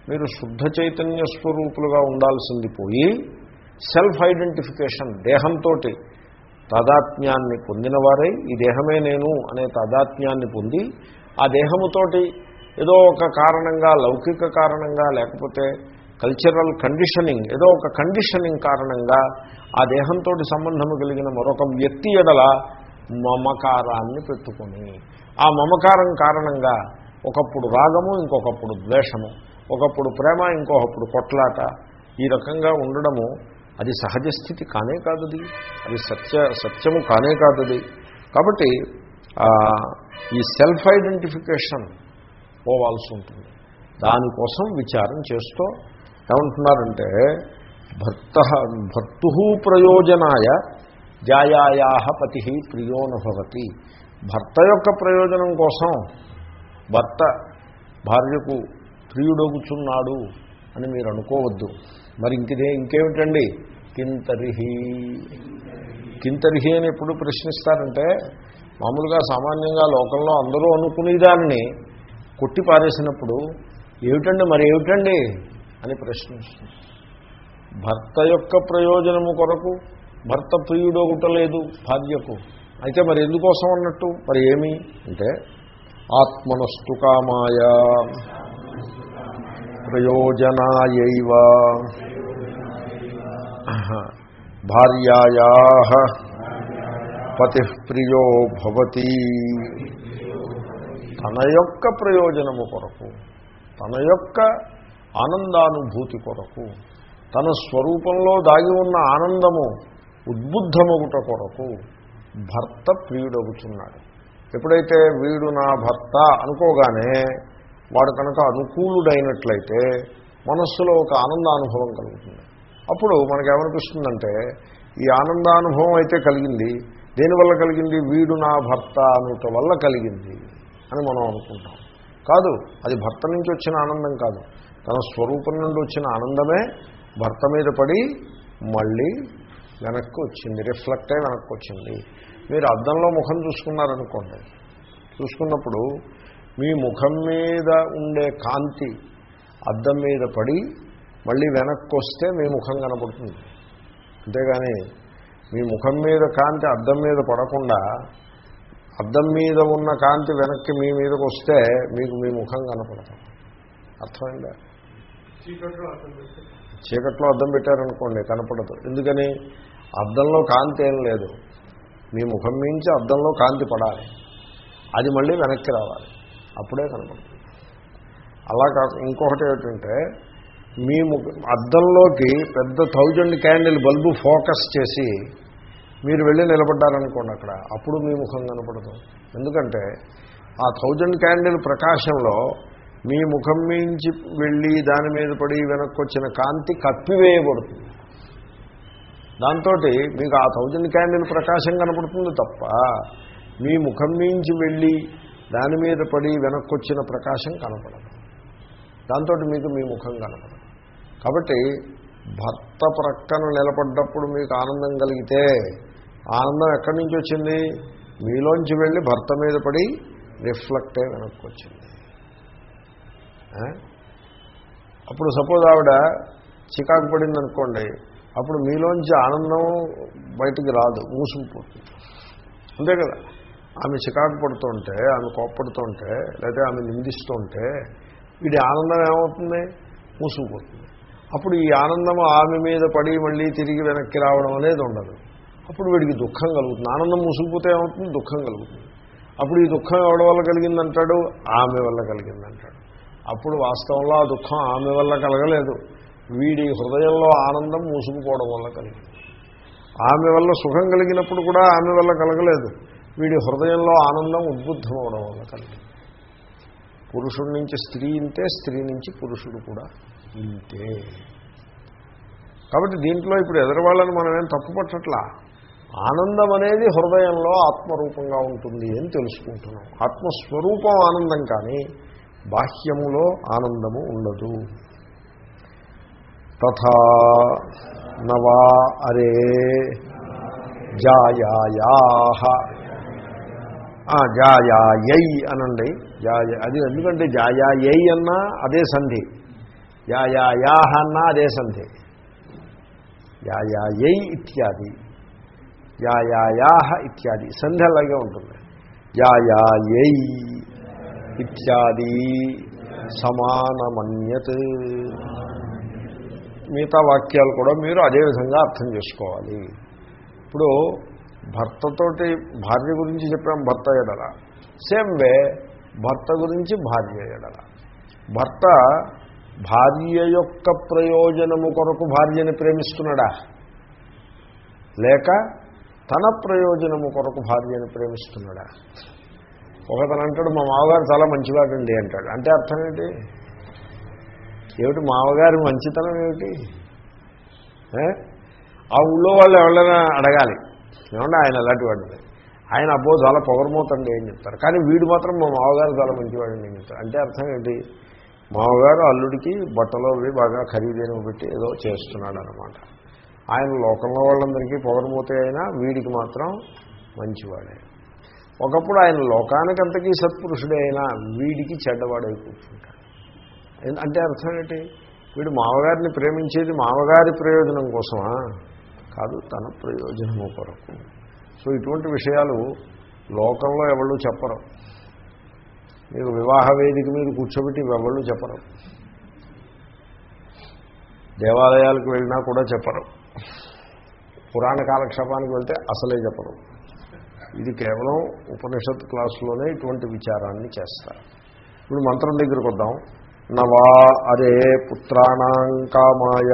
మీరు శుద్ధ చైతన్య స్వరూపులుగా ఉండాల్సింది పోయి సెల్ఫ్ ఐడెంటిఫికేషన్ దేహంతో తాదాత్మ్యాన్ని పొందినవారై ఈ దేహమే నేను అనే తాదాత్మ్యాన్ని పొంది ఆ దేహముతోటి ఏదో ఒక కారణంగా లౌకిక కారణంగా లేకపోతే కల్చరల్ కండిషనింగ్ ఏదో ఒక కండిషనింగ్ కారణంగా ఆ దేహంతో సంబంధము కలిగిన మరొక వ్యక్తి ఎడల మమకారాన్ని పెట్టుకుని ఆ మమకారం కారణంగా ఒకప్పుడు రాగము ఇంకొకప్పుడు ద్వేషము ఒకప్పుడు ప్రేమ ఇంకొకప్పుడు కొట్లాట ఈ రకంగా ఉండడము అది సహజ స్థితి కానే కాదది. అది సత్య సత్యము కానే కాదది. కాబట్టి ఈ సెల్ఫ్ ఐడెంటిఫికేషన్ పోవాల్సి ఉంటుంది. దానికోసం విచారం చేస్తూ ఏమంటున్నారంటే భర్త భర్తు ప్రయోజనాయ జాయాయా పతి ప్రియోనుభవతి భర్త యొక్క ప్రయోజనం కోసం భర్త భార్యకు ప్రియుడొగుచున్నాడు అని మీరు అనుకోవద్దు. మరి ఇంకిదే ఇంకేమిటండి? కింతరిహి. కింతరిహి అని ఎప్పుడు ప్రశ్నిస్తారంటే మామూలుగా సామాన్యంగా లోకంలో అందరూ అనుకునేదాన్ని కొట్టి పారేసినప్పుడు ఏమిటండి మరి ఏమిటండి? అని ప్రశ్నిస్తుంది. భర్త యొక్క ప్రయోజనము కొరకు భర్త ప్రియుడొగుటలేదు భార్యకు అయితే మరి ఎందుకోసం అన్నట్టు? మరి ఏమి? అంటే ఆత్మనస్తు కామాయ. ప్రయోజనాయైవ. భార్యాయా పతి ప్రియో భవతి. తన యొక్క ప్రయోజనము కొరకు తన యొక్క ఆనందానుభూతి కొరకు తన స్వరూపంలో దాగి ఉన్న ఆనందము ఉద్బుద్ధమగుట కొరకు భర్త ప్రియుడవుతున్నాడు ఎప్పుడైతే వీడు నా భర్త అనుకోగానే వాడు కనుక అనుకూలుడైనట్లయితే మనస్సులో ఒక ఆనందానుభవం కలుగుతుంది. అప్పుడు మనకేమనిపిస్తుందంటే ఈ ఆనందానుభవం అయితే కలిగింది దేనివల్ల కలిగింది? వీడు నా భర్త అనుట వల్ల కలిగింది అని మనం అనుకుంటాం. కాదు అది భర్త నుంచి వచ్చిన ఆనందం కాదు. తన స్వరూపం నుండి వచ్చిన ఆనందమే భర్త మీద పడి మళ్ళీ వెనక్కి వచ్చింది రిఫ్లెక్ట్ అయి వెనక్కి వచ్చింది. మీరు అద్దంలో ముఖం చూసుకున్నారనుకోండి. చూసుకున్నప్పుడు మీ ముఖం మీద ఉండే కాంతి అద్దం మీద పడి మళ్ళీ వెనక్కి వస్తే మీ ముఖం కనపడుతుంది. అంతేగాని మీ ముఖం మీద కాంతి అద్దం మీద పడకుండా అద్దం మీద ఉన్న కాంతి వెనక్కి మీ మీదకి వస్తే మీకు మీ ముఖం కనపడతాం అర్థమైందా? చీకట్లో అద్దం పెట్టారనుకోండి కనపడదు. ఎందుకని? అద్దంలో కాంతి ఏం లేదు. మీ ముఖం మించి అద్దంలో కాంతి పడాలి. అది మళ్ళీ వెనక్కి రావాలి. అప్పుడే కనపడుతుంది. అలా కాదు ఇంకొకటి ఏమిటంటే మీ అద్దంలోకి పెద్ద థౌజండ్ క్యాండిల్ బల్బు ఫోకస్ చేసి మీరు వెళ్ళి నిలబడ్డారనుకోండి అక్కడ అప్పుడు మీ ముఖం కనపడదు. ఎందుకంటే ఆ థౌజండ్ క్యాండిల్ ప్రకాశంలో మీ ముఖం మించి వెళ్ళి దాని మీద పడి వెనక్కొచ్చిన కాంతి కప్పివేయబడుతుంది. దాంతో మీకు ఆ థౌజండ్ క్యాండిల్ ప్రకాశం కనపడుతుంది తప్ప మీ ముఖం మించి వెళ్ళి దాని మీద పడి వెనక్కొచ్చిన ప్రకాశం కనపడదు. దాంతో మీకు మీ ముఖం కనపడదు. కాబట్టి భర్త ప్రక్కన నిలబడ్డప్పుడు మీకు ఆనందం కలిగితే ఆనందం ఎక్కడి నుంచి వచ్చింది? మీలోంచి వెళ్ళి భర్త మీద పడి రిఫ్లెక్ట్ అయి వెనక్కి వచ్చింది అప్పుడు సపోజ్ ఆవిడ చికాకు పడింది అనుకోండి అప్పుడు మీలోంచి ఆనందం బయటికి రాదు మూసుకుపోతుంది అంతే కదా? ఆమె చికాకు పడుతుంటే ఆమె కోప్పడుతుంటే లేకపోతే ఆమె నిందిస్తుంటే వీడి ఆనందం ఏమవుతుంది? మూసుకుపోతుంది అప్పుడు ఈ ఆనందం ఆమె మీద పడి మళ్ళీ తిరిగి వెనక్కి రావడం అనేది ఉండదు. అప్పుడు వీడికి దుఃఖం కలుగుతుంది. ఆనందం మూసుకుపోతే ఏమవుతుంది? దుఃఖం కలుగుతుంది. అప్పుడు ఈ దుఃఖం ఎవడ వల్ల కలిగిందంటాడు? ఆమె వల్ల కలిగిందంటాడు. అప్పుడు వాస్తవంలో ఆ దుఃఖం ఆమె వల్ల కలగలేదు. వీడి హృదయంలో ఆనందం మూసుకుపోవడం వల్ల కలిగింది. ఆమె వల్ల సుఖం కలిగినప్పుడు కూడా ఆమె వల్ల కలగలేదు. వీడి హృదయంలో ఆనందం ఉద్బుద్ధం అవడం వల్ల కలిగింది. పురుషుడి నుంచి స్త్రీ ఇంతే స్త్రీ నుంచి పురుషుడు కూడా ఇంతే. కాబట్టి దీంట్లో ఇప్పుడు ఎదరవాళ్ళని మనం ఏం తప్పు పట్టట్లా? ఆనందం అనేది హృదయంలో ఆత్మరూపంగా ఉంటుంది అని తెలుసుకుంటున్నాం. ఆత్మస్వరూపం ఆనందం కానీ బాహ్యములో ఆనందము ఉండదు. తథా నవా అరే జాయాయా జాయాయై అనండి. జాయ అది ఎందుకంటే జాయాయై అన్నా అదే సంధి. యాయాయాహ అన్నా అదే సంధి. యాయాయై ఇత్యాది. యాయాయాహ ఇత్యాది. సంధి అలాగే ఉంటుంది. యాయాయై ఇత్యాది సమానమన్యత్. మిగతా వాక్యాలు కూడా మీరు అదే విధంగా అర్థం చేసుకోవాలి. ఇప్పుడు భర్తతోటి భార్య గురించి చెప్పాం భర్త ఎడల. సేమ్ వే భర్త గురించి భార్య ఎడల. భర్త భార్య యొక్క ప్రయోజనము కొరకు భార్యని ప్రేమిస్తున్నాడా? లేక తన ప్రయోజనము కొరకు భార్యని ప్రేమిస్తున్నాడా? ఒకతను అంటాడు మా మామగారు చాలా మంచివాడండి అంటాడు. అంటే అర్థం ఏంటి? ఏమిటి మామగారి మంచితనం ఏమిటి? ఆ ఊళ్ళో వాళ్ళు ఎవరైనా అడగాలి. ఏమంటే ఆయన అలాంటి వాడిని ఆయన అబ్బో చాలా పొగరమవుతండి అని చెప్తారు. కానీ వీడు మాత్రం మా మామగారు చాలా మంచివాడండి అని చెప్తారు. అంటే అర్థం ఏంటి? మామగారు అల్లుడికి బట్టలు అవి బాగా ఖరీదైనవి పెట్టి ఏదో చేస్తున్నాడు అనమాట ఆయన లోకంలో వాళ్ళందరికీ పొగరమోతే అయినా వీడికి మాత్రం మంచివాడే. ఒకప్పుడు ఆయన లోకానికి అంతకీ సత్పురుషుడే అయినా వీడికి చెడ్డవాడై కూర్చుంటాడు. అంటే అర్థం ఏంటి? వీడు మామగారిని ప్రేమించేది మామగారి ప్రయోజనం కోసమా? కాదు తన ప్రయోజనము కొరకు. సో ఇటువంటి విషయాలు లోకంలో ఎవళ్ళు చెప్పరు. మీకు వివాహ వేదిక మీద కూర్చోబెట్టి ఎవళ్ళు చెప్పరు. దేవాలయాలకు వెళ్ళినా కూడా చెప్పరు. పురాణ కాలక్షేపానికి వెళ్తే అసలే చెప్పరు. ఇది కేవలం ఉపనిషత్ క్లాసులోనే ఇటువంటి విచారాన్ని చేస్తారు. ఇప్పుడు మంత్రం దగ్గరకు వద్దాం. నవా అరే పుత్రాణం కామాయ.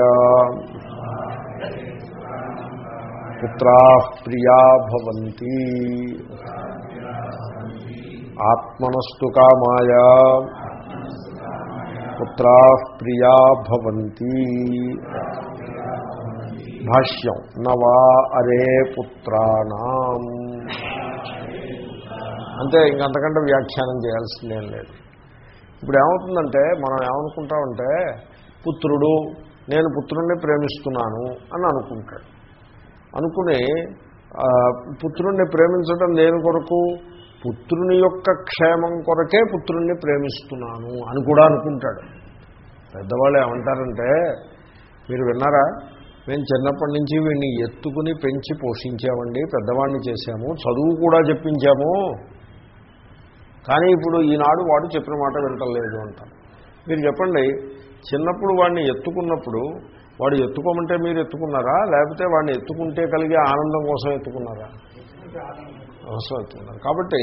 పుత్రా ప్రియా భవంతి. ఆత్మనస్తు కామాయ. పుత్రా ప్రియా భవంతి. భాష్యం. నవా అరే పుత్రాణం. అంతే ఇంకంతకంటే వ్యాఖ్యానం చేయాల్సిందేం లేదు. ఇప్పుడు ఏమవుతుందంటే మనం ఏమనుకుంటామంటే పుత్రుడు నేను పుత్రుణ్ణి ప్రేమిస్తున్నాను అని అనుకుంటాడు. అనుకుని పుత్రుణ్ణి ప్రేమించడం దేని కొరకు? పుత్రుని యొక్క క్షేమం కొరకే పుత్రుణ్ణి ప్రేమిస్తున్నాను అని కూడా అనుకుంటాడు. పెద్దవాళ్ళు ఏమంటారంటే మీరు విన్నారా? మేము చిన్నప్పటి నుంచి వీడిని ఎత్తుకుని పెంచి పోషించామండి పెద్దవాడిని చేశాము చదువు కూడా చెప్పించాము కానీ ఇప్పుడు ఈనాడు వాడు చెప్పిన మాట వింటలేదు అంటారు. మీరు చెప్పండి చిన్నప్పుడు వాడిని ఎత్తుకున్నప్పుడు వాడు ఎత్తుకోమంటే మీరు ఎత్తుకున్నారా? లేకపోతే వాడిని ఎత్తుకుంటే కలిగే ఆనందం కోసం ఎత్తుకున్నారా? అవసరం ఎత్తుకున్నారు. కాబట్టి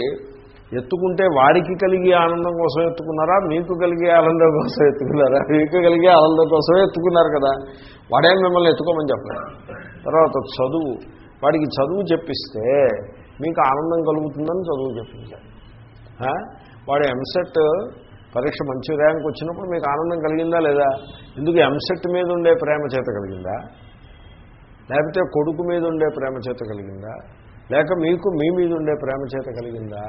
ఎత్తుకుంటే వాడికి కలిగే ఆనందం కోసం ఎత్తుకున్నారా? మీకు కలిగే ఆనందం కోసం ఎత్తుకున్నారా? మీకు కలిగే ఆనందం కోసమే ఎత్తుకున్నారు కదా. వాడేం మిమ్మల్ని ఎత్తుకోమని చెప్పలేదు తర్వాత చదువు. వాడికి చదువు చెప్పిస్తే మీకు ఆనందం కలుగుతుందని చదువు చెప్పించారు వాడు ఎంసెట్ పరీక్ష మంచి ర్యాంక్ వచ్చినప్పుడు మీకు ఆనందం కలిగిందా లేదా? ఎందుకు ఎంసెట్ మీద ఉండే ప్రేమ చేత కలిగిందా? లేకపోతే కొడుకు మీద ఉండే ప్రేమ చేత కలిగిందా? లేక మీకు మీ మీద ఉండే ప్రేమ చేత కలిగిందా?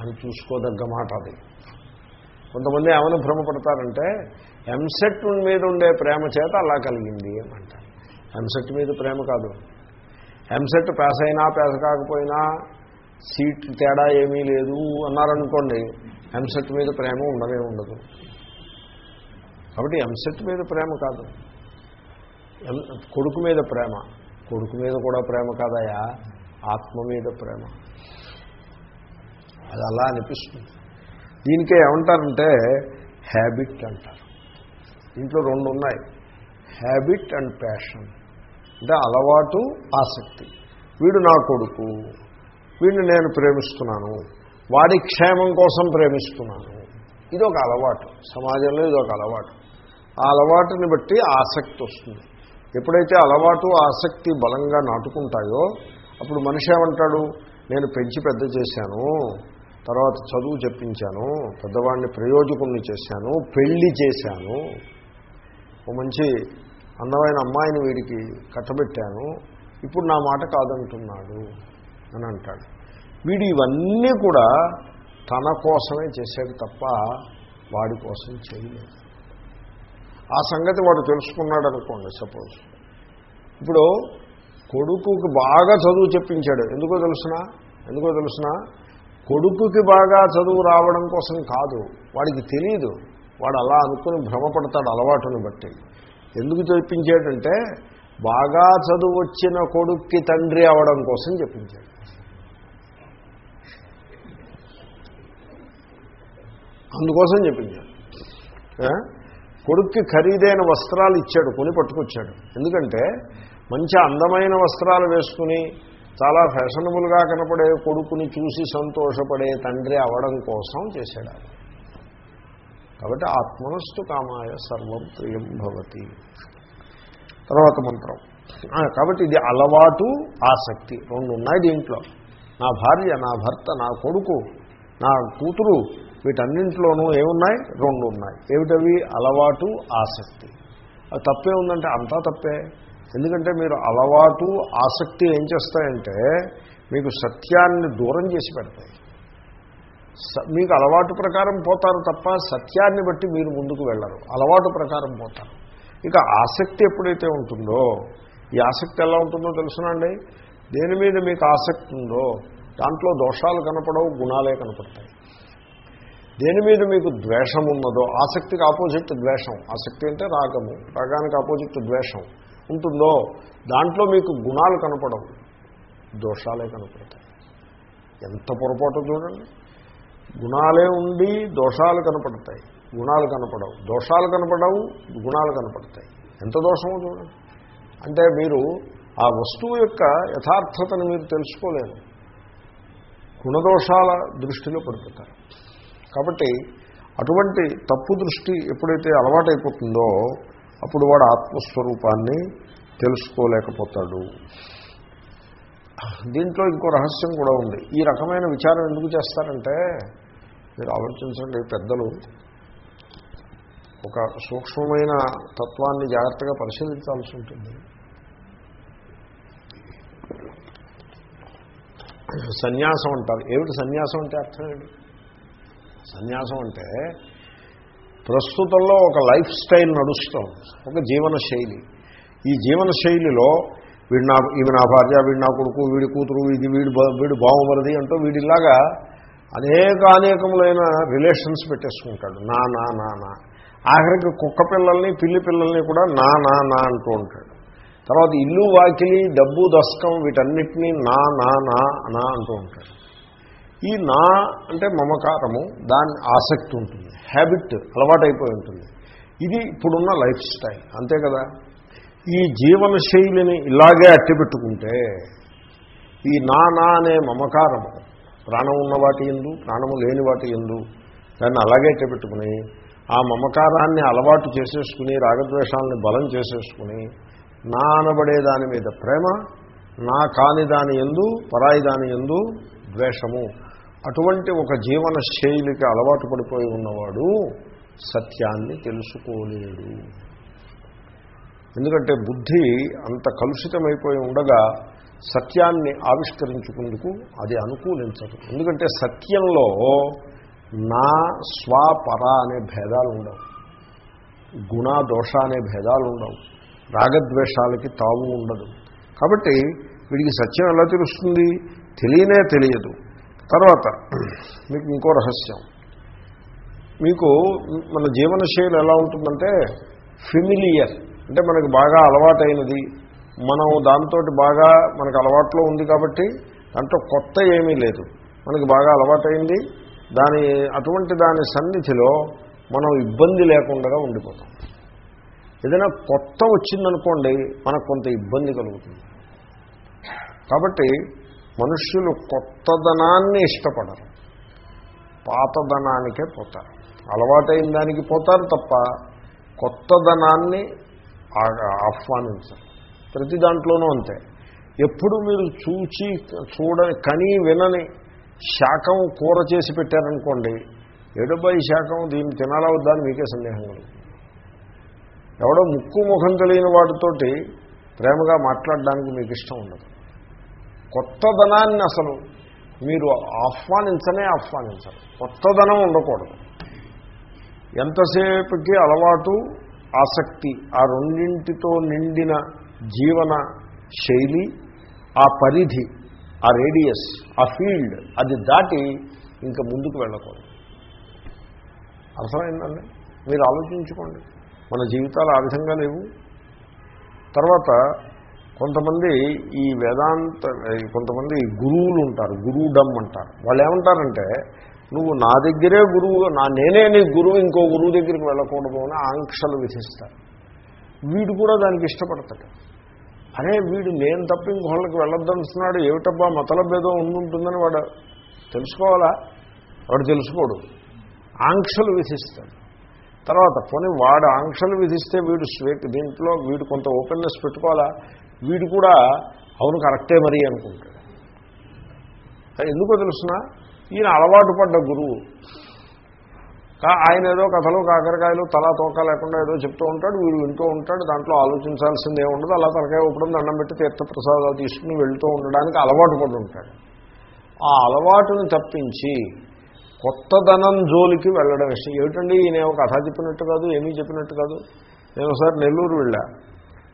అని చూసుకోదగ్గ మాట అది. కొంతమంది ఏమైనా భ్రమపడతారంటే ఎంసెట్ మీద ఉండే ప్రేమ చేత అలా కలిగింది అంటారు. ఎంసెట్ మీద ప్రేమ కాదు. ఎంసెట్ పాస్ అయినా పాస్ కాకపోయినా సీట్ తేడా ఏమీ లేదు అన్నారనుకోండి ఎంసెట్ మీద ప్రేమ ఉండనే ఉండదు. కాబట్టి ఎంసెట్ మీద ప్రేమ కాదు. ఎం- కొడుకు మీద ప్రేమ. కొడుకు మీద కూడా ప్రేమ కాదయా? ఆత్మ మీద ప్రేమ. అది అలా అనిపిస్తుంది. దీనికే ఏమంటారంటే హ్యాబిట్ అంటారు. దీంట్లో రెండు ఉన్నాయి. హ్యాబిట్ అండ్ ప్యాషన్ అంటే అలవాటు ఆసక్తి. వీడు నా కొడుకు. వీడిని నేను ప్రేమిస్తున్నాను. వాడి క్షేమం కోసం ప్రేమిస్తున్నాను. ఇది ఒక అలవాటు. సమాజంలో ఇది ఒక అలవాటు. ఆ అలవాటుని బట్టి ఆసక్తి వస్తుంది. ఎప్పుడైతే అలవాటు ఆసక్తి బలంగా నాటుకుంటాయో అప్పుడు మనిషి ఏమంటాడు? నేను పెంచి పెద్ద చేశాను తర్వాత చదువు చెప్పించాను పెద్దవాడిని ప్రయోజకుణ్ణి చేశాను పెళ్ళి చేశాను ఓ మంచి అందమైన అమ్మాయిని వీడికి కట్టబెట్టాను ఇప్పుడు నా మాట కాదంటున్నాడు. అని అంటాడు. వీడు ఇవన్నీ కూడా తన కోసమే చేశాడు తప్ప వాడి కోసం చేయలేదు. ఆ సంగతి వాడు తెలుసుకున్నాడు అనుకోండి సపోజ్. ఇప్పుడు కొడుకుకి బాగా చదువు చెప్పించాడు. ఎందుకో తెలుసిన? ఎందుకో తెలుసిన? కొడుకుకి బాగా చదువు రావడం కోసం కాదు. వాడికి తెలియదు వాడు అలా అనుకుని భ్రమపడతాడు అలవాటుని బట్టి. ఎందుకు చెప్పించాడంటే బాగా చదువు వచ్చిన కొడుక్కి తండ్రి అవడం కోసం చెప్పించాడు. అందుకోసం చెప్పించాడు కొడుక్కి ఖరీదైన వస్త్రాలు ఇచ్చాడు కొని పట్టుకొచ్చాడు. ఎందుకంటే మంచి అందమైన వస్త్రాలు వేసుకుని చాలా ఫ్యాషనబుల్గా కనపడే కొడుకుని చూసి సంతోషపడే తండ్రి అవడం కోసం చేశాడు కాబట్టి ఆత్మనస్సు కామాయ సర్వం ప్రియం భవతి. తర్వాత మంత్రం. కాబట్టి ఇది అలవాటు ఆసక్తి. రెండు ఉన్నాయి దీంట్లో. నా భార్య నా భర్త నా కొడుకు నా కూతురు వీటన్నింటిలోనూ ఏమున్నాయి? రెండు ఉన్నాయి ఏమిటవి? అలవాటు ఆసక్తి. అది తప్పే ఉందంటే అంతా తప్పే. ఎందుకంటే మీరు అలవాటు ఆసక్తి ఏం చేస్తాయంటే మీకు సత్యాన్ని దూరం చేసి పెడతాయి. స- మీకు అలవాటు ప్రకారం పోతారు తప్ప సత్యాన్ని బట్టి మీరు ముందుకు వెళ్ళరు. అలవాటు ప్రకారం పోతారు. ఇక ఆసక్తి ఎప్పుడైతే ఉంటుందో ఈ ఆసక్తి ఎలా ఉంటుందో తెలుసునండి? దేని మీద మీకు ఆసక్తి ఉందో దాంట్లో దోషాలు కనపడవు గుణాలే కనపడతాయి. దేని మీద మీకు ద్వేషం ఉన్నదో ఆసక్తికి ఆపోజిట్ ద్వేషం. ఆసక్తి అంటే రాగము రాగానికి ఆపోజిట్ ద్వేషం ఉంటుందో దాంట్లో మీకు గుణాలు కనపడవు దోషాలే కనపడతాయి. ఎంత పొరపాటు చూడండి. గుణాలే ఉండి దోషాలు కనపడతాయి గుణాలు కనపడవు. దోషాలు కనపడవు గుణాలు కనపడతాయి. ఎంత దోషమో చూడండి. అంటే మీరు ఆ వస్తువు యొక్క యథార్థతను మీరు తెలుసుకోలేరు. గుణదోషాల దృష్టిలో పడిపోతారు. కాబట్టి అటువంటి తప్పు దృష్టి ఎప్పుడైతే అలవాటైపోతుందో అప్పుడు వాడు ఆత్మస్వరూపాన్ని తెలుసుకోలేకపోతాడు. దీంట్లో ఇంకో రహస్యం కూడా ఉంది. ఈ రకమైన విచారం ఎందుకు చేస్తారంటే మీరు ఆలోచించండి పెద్దలు ఒక సూక్ష్మమైన తత్వాన్ని జాగ్రత్తగా పరిశీలించాల్సి ఉంటుంది. సన్యాసం అంటారు. ఏమిటి సన్యాసం అంటే అర్థం ఏంటి? సన్యాసం అంటే ప్రస్తుతంలో ఒక లైఫ్ స్టైల్ నడుస్తుంది ఒక జీవన శైలి. ఈ జీవన శైలిలో వీడు నా ఈమె నా భార్య వీడు నా కొడుకు వీడి కూతురు ఇది వీడు బా- వీడు బాగుమరది అంటూ వీడిలాగా అనేక అనేకములైన రిలేషన్స్ పెట్టేసుకుంటాడు. నా నా నా నా. ఆఖరికి కుక్క పిల్లల్ని పిల్లి పిల్లల్ని కూడా నా నా నా అంటూ ఉంటాడు. తర్వాత ఇల్లు వాకిలి డబ్బు దశకం వీటన్నిటినీ నా నా నా నా అంటూ ఉంటాడు. ఈ నా అంటే మమకారము దాని ఆసక్తి ఉంటుంది హ్యాబిట్ అలవాటైపోయి ఉంటుంది. ఇది ఇప్పుడున్న లైఫ్ స్టైల్ అంతే కదా? ఈ జీవన శైలిని ఇలాగే అట్టిపెట్టుకుంటే ఈ నా నా అనే మమకారము ప్రాణం ఉన్న వాటి ఎందు ప్రాణము లేని వాటి ఎందు దాన్ని అలాగే అట్టిపెట్టుకుని ఆ మమకారాన్ని అలవాటు చేసేసుకుని రాగద్వేషాలని బలం చేసేసుకుని నా అనబడే దాని మీద ప్రేమ నా కాని దాని ఎందు పరాయి దాని ఎందు ద్వేషము. అటువంటి ఒక జీవన శైలికి అలవాటు పడిపోయి ఉన్నవాడు సత్యాన్ని తెలుసుకోలేడు. ఎందుకంటే బుద్ధి అంత కలుషితమైపోయి ఉండగా సత్యాన్ని ఆవిష్కరించుకుందుకు అది అనుకూలించదు. ఎందుకంటే సత్యంలో నా స్వాపర అనే భేదాలు ఉండవు. గుణ దోష అనే భేదాలు ఉండవు. రాగద్వేషాలకి తావు ఉండదు. కాబట్టి వీడికి సత్యం ఎలా తెలుస్తుంది? తెలియనే తెలియదు. తర్వాత మీకు ఇంకో రహస్యం. మీకు మన జీవనశైలి ఎలా ఉంటుందంటే ఫెమిలియర్ అంటే మనకు బాగా అలవాటైనది. మనం దాంతో బాగా మనకు అలవాట్లో ఉంది కాబట్టి దాంట్లో కొత్త ఏమీ లేదు. మనకి బాగా అలవాటైంది. దాని అటువంటి దాని సన్నిధిలో మనం ఇబ్బంది లేకుండా ఉండిపోతాం. ఏదైనా కొత్త వచ్చిందనుకోండి మనకు కొంత ఇబ్బంది కలుగుతుంది. కాబట్టి మనుష్యులు కొత్తదనాన్ని ఇష్టపడరు. పాతదనానికే పోతారు. అలవాటైన దానికి పోతారు తప్ప కొత్తదనాన్ని ఆ- ఆహ్వానించరు. ప్రతి దాంట్లోనూ అంతే. ఎప్పుడు మీరు చూచి చూడని కని వినని శాఖం కూర చేసి పెట్టారనుకోండి ఏడుబాయి శాఖం దీన్ని తినాలా వద్దా అని మీకే సందేహం కలుగుతుంది. ఎవడో ముక్కు ముఖం తెలియని వాటితోటి ప్రేమగా మాట్లాడడానికి మీకు ఇష్టం ఉండదు. కొత్తదనాన్ని అసలు మీరు ఆహ్వానించనే ఆహ్వానించరు. కొత్తదనం ఉండకూడదు. ఎంతసేపుకి అలవాటు ఆసక్తి ఆ రెండింటితో నిండిన జీవన శైలి ఆ పరిధి ఆ రేడియస్ ఆ ఫీల్డ్ అది దాటి ఇంకా ముందుకు వెళ్ళకూడదు. అర్థమైందండి? మీరు ఆలోచించుకోండి. మన జీవితాలు ఆ విధంగా లేవు. తర్వాత కొంతమంది ఈ వేదాంత కొంతమంది గురువులు ఉంటారు గురువుడమ్ అంటారు. వాళ్ళు ఏమంటారంటే నువ్వు నా దగ్గరే గురువు నా నేనే నీ గురువు ఇంకో గురువు దగ్గరికి వెళ్ళకూడదు అని ఆంక్షలు విధిస్తారు. వీడు కూడా దానికి ఇష్టపడతాడు. అరే వీడు నేను తప్ప ఇంకోళ్ళకి వెళ్ళొద్దంటున్నాడు ఏమిటబ్బా మతలభేదం ఉండుంటుందని వాడు తెలుసుకోవాలా? వాడు తెలుసుకోడు. ఆంక్షలు విధిస్తాడు. తర్వాత పోనీ వాడు ఆంక్షలు విధిస్తే వీడు స్వేట్ దీంట్లో వీడు కొంత ఓపెన్నెస్ పెట్టుకోవాలా? వీడు కూడా అవును కరెక్టే మరి అనుకుంటాడు. ఎందుకో తెలుసిన? ఈయన అలవాటు పడ్డ గురువు. ఆయన ఏదో కథలు కాకరకాయలు తలా తోక లేకుండా ఏదో చెప్తూ ఉంటాడు వీడు వింటూ ఉంటాడు దాంట్లో ఆలోచించాల్సిందే ఉండదు అలా తలకాయ ఉపడం దండం పెట్టి తీర్థప్రసాదాలు తీసుకుని వెళ్తూ ఉండడానికి అలవాటు పడి ఉంటాడు. ఆ అలవాటుని తప్పించి కొత్తదనం జోలికి వెళ్ళడం ఇష్టం. ఏమిటండి? ఈయన ఒక కథ చెప్పినట్టు కాదు ఏమీ చెప్పినట్టు కాదు. నేను ఒకసారి నెల్లూరు వెళ్ళా.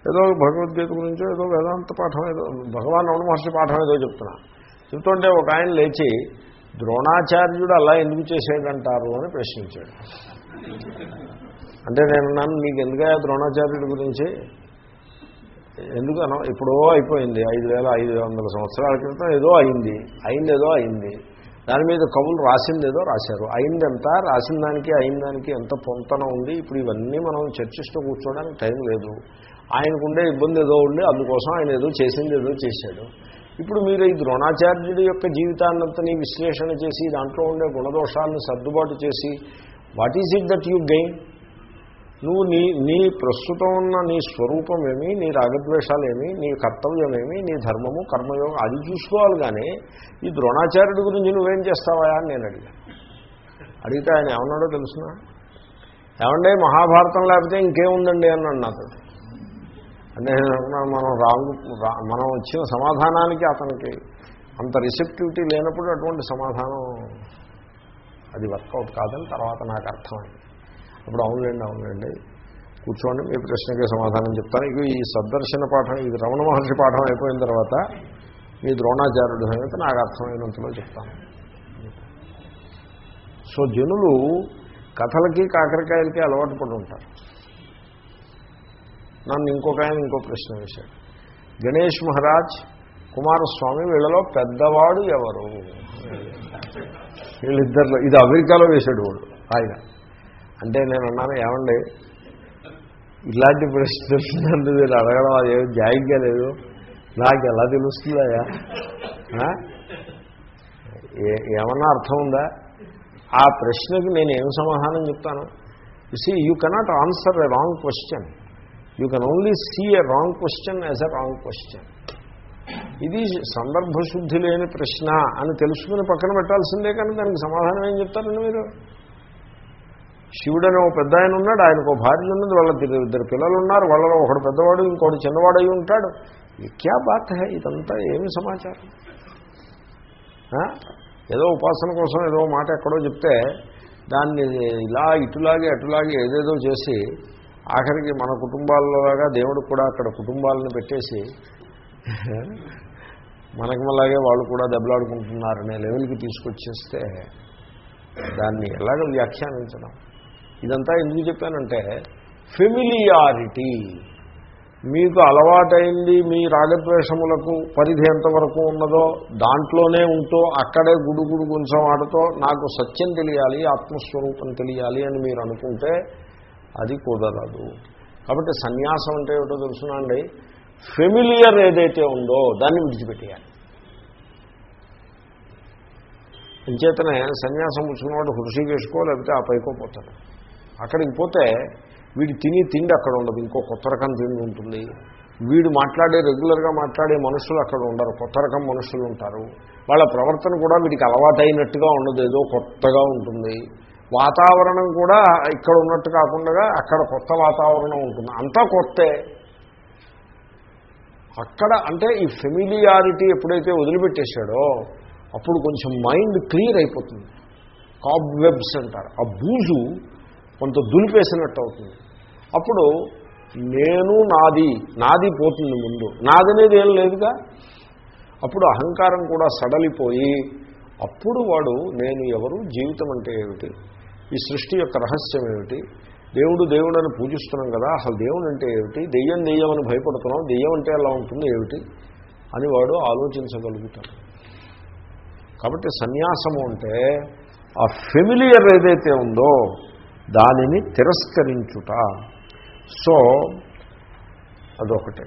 ఏదో భగవద్గీత గురించో ఏదో వేదాంత పాఠం ఏదో భగవాన్ రమణ మహర్షి పాఠం ఏదో చెప్తున్నా. చెప్తుంటే ఒక ఆయన లేచి ద్రోణాచార్యుడు అలా ఎందుకు చేసేదంటారు అని ప్రశ్నించాడు. అంటే నేను నన్ను నీకు ఎందుకయ్యా ద్రోణాచార్యుడి గురించి? ఎందుకు అన ఎప్పుడో అయిపోయింది ఐదు వేల ఐదు వందల సంవత్సరాల క్రితం ఏదో అయింది అయింది ఏదో అయింది. దాని మీద కవులు రాసింది ఏదో రాశారు. అయిందంతా రాసిన దానికి అయిన దానికి ఎంత పొంతన ఉంది? ఇప్పుడు ఇవన్నీ మనం చర్చిస్తూ కూర్చోవడానికి టైం లేదు. ఆయనకుండే ఇబ్బంది ఏదో ఉండి అందుకోసం ఆయన ఏదో చేసింది ఏదో చేశాడు. ఇప్పుడు మీరు ఈ ద్రోణాచార్యుడి యొక్క జీవితాన్నంతని విశ్లేషణ చేసి దాంట్లో ఉండే గుణదోషాలను సర్దుబాటు చేసి what is it that you gain నువ్వు నీ నీ ప్రస్తుతం ఉన్న నీ స్వరూపమేమి నీ రాగద్వేషాలేమి నీ కర్తవ్యమేమి నీ ధర్మము కర్మయోగం అది చూసుకోవాలి కానీ ఈ ద్రోణాచార్యుడి గురించి నువ్వేం చేస్తావా అని నేను అడిగాను అడిగితే ఆయన ఏమన్నాడో తెలుసిన? ఏమండే మహాభారతం లేకపోతే ఇంకేముందండి? అన్నాడు నాతో అంటే నేను అనుకున్నాను మనం రాంగ్ మనం వచ్చిన సమాధానానికి అతనికి అంత రిసెప్టివిటీ లేనప్పుడు అటువంటి సమాధానం అది వర్కౌట్ కాదని తర్వాత నాకు అర్థమైంది. అప్పుడు అవునులేండి అవునులేండి. కూర్చోండి మీ ప్రశ్నకి సమాధానం చెప్తాను. ఇక ఈ సద్దర్శన పాఠం ఇది రమణ మహర్షి పాఠం అయిపోయిన తర్వాత మీ ద్రోణాచార్యుడి సంగతి నాకు అర్థమైనంతలో చెప్తాను. సో జనులు కథలకి కాకరకాయలకి అలవాటు పడి ఉంటారు. నన్ను ఇంకొక ఆయన ఇంకో ప్రశ్న వేశాడు. గణేష్ మహారాజ్ కుమారస్వామి వీళ్ళలో పెద్దవాడు ఎవరు? వీళ్ళిద్దరిలో ఇది అమెరికాలో వేశాడు వాడు ఆయన. అంటే నేను అన్నాను ఏమండి ఇలాంటి ప్రశ్నలు మీరు అడగడం అది ఏమి జాయిగా లేదు? నాకు ఎలా తెలుస్తుందయా ఏమన్నా అర్థం ఉందా? ఆ ప్రశ్నకి నేను ఏం సమాధానం చెప్తాను? See you cannot answer a wrong question you can only see a wrong question as a wrong question ఇది సందర్భశుద్ధి లేని ప్రశ్న అని తెలుసుకుని పక్కన పెట్టాల్సిందే కానీ దానికి సమాధానం ఏం చెప్తారండి మీరు? శివుడు అనే ఒక పెద్ద ఆయన ఉన్నాడు ఆయనకు ఒక భార్య ఉన్నది వాళ్ళ ఇద్దరు పిల్లలు ఉన్నారు వాళ్ళలో ఒకడు పెద్దవాడు ఇంకోటి చిన్నవాడు అయి ఉంటాడు. క్యా బాత్ హే ఇదంతా ఏమి సమాచారం? ఏదో ఉపాసన కోసం ఏదో మాట ఎక్కడో చెప్తే దాన్ని ఇలా ఇటులాగే అటులాగే ఏదేదో చేసి ఆఖరికి మన కుటుంబాలలాగా దేవుడు కూడా అక్కడ కుటుంబాలను పెట్టేసి మనకి అలాగే వాళ్ళు కూడా దెబ్బలాడుకుంటున్నారనే లెవెల్కి తీసుకొచ్చేస్తే దాన్ని ఎలాగ వ్యాఖ్యానించడం? ఇదంతా ఎందుకు చెప్పానంటే ఫెమిలియారిటీ మీకు అలవాటైంది మీ రాగద్వేషములకు పరిధి ఎంతవరకు ఉన్నదో దాంట్లోనే ఉంటూ అక్కడే గుడుగుడు గుంచం ఆడుతో నాకు సత్యం తెలియాలి ఆత్మస్వరూపం తెలియాలి అని మీరు అనుకుంటే అది కుదరదు. కాబట్టి సన్యాసం అంటే ఏమిటో తెలుసునండి ఫెమిలియర్ ఏదైతే ఉందో దాన్ని విడిచిపెట్టేయాలి. అంచేతనే సన్యాసం పుచ్చుకున్నవాడు హృషికేసుకో లేకపోతే ఆ పైకో పోతాడు. అక్కడికి పోతే వీడు తిని తిండి అక్కడ ఉండదు. ఇంకో కొత్త రకం తిండి ఉంటుంది. వీడు మాట్లాడే రెగ్యులర్గా మాట్లాడే మనుషులు అక్కడ ఉండరు. కొత్త రకం మనుషులు ఉంటారు. వాళ్ళ ప్రవర్తన కూడా వీడికి అలవాటైనట్టుగా ఉండదు. ఏదో కొత్తగా ఉంటుంది. వాతావరణం కూడా ఇక్కడ ఉన్నట్టు కాకుండా అక్కడ కొత్త వాతావరణం ఉంటుంది. అంతా కొత్తే. అక్కడ అంటే ఈ ఫెమిలియారిటీ ఎప్పుడైతే వదిలిపెట్టేశాడో అప్పుడు కొంచెం మైండ్ క్లియర్ అయిపోతుంది. కాబ్ వెబ్స్ అంటారు. ఆ బూజు కొంత దులిపేసినట్టు అవుతుంది. అప్పుడు నేను నాది నాది పోతుంది ముందు. నాదనేది ఏం లేదుగా? అప్పుడు అహంకారం కూడా సడలిపోయి అప్పుడు వాడు నేను ఎవరు జీవితం అంటే ఏమిటి? ఈ సృష్టి యొక్క రహస్యం ఏమిటి? దేవుడు దేవుడని పూజిస్తున్నాం కదా అసలు దేవుడు అంటే ఏమిటి? దెయ్యం దెయ్యం అని భయపడుతున్నాం దెయ్యం అంటే ఎలా ఉంటుంది ఏమిటి? అని వాడు ఆలోచించగలుగుతాడు. కాబట్టి సన్యాసము అంటే ఆ ఫెమిలియర్ ఏదైతే ఉందో దానిని తిరస్కరించుట. సో అదొకటే.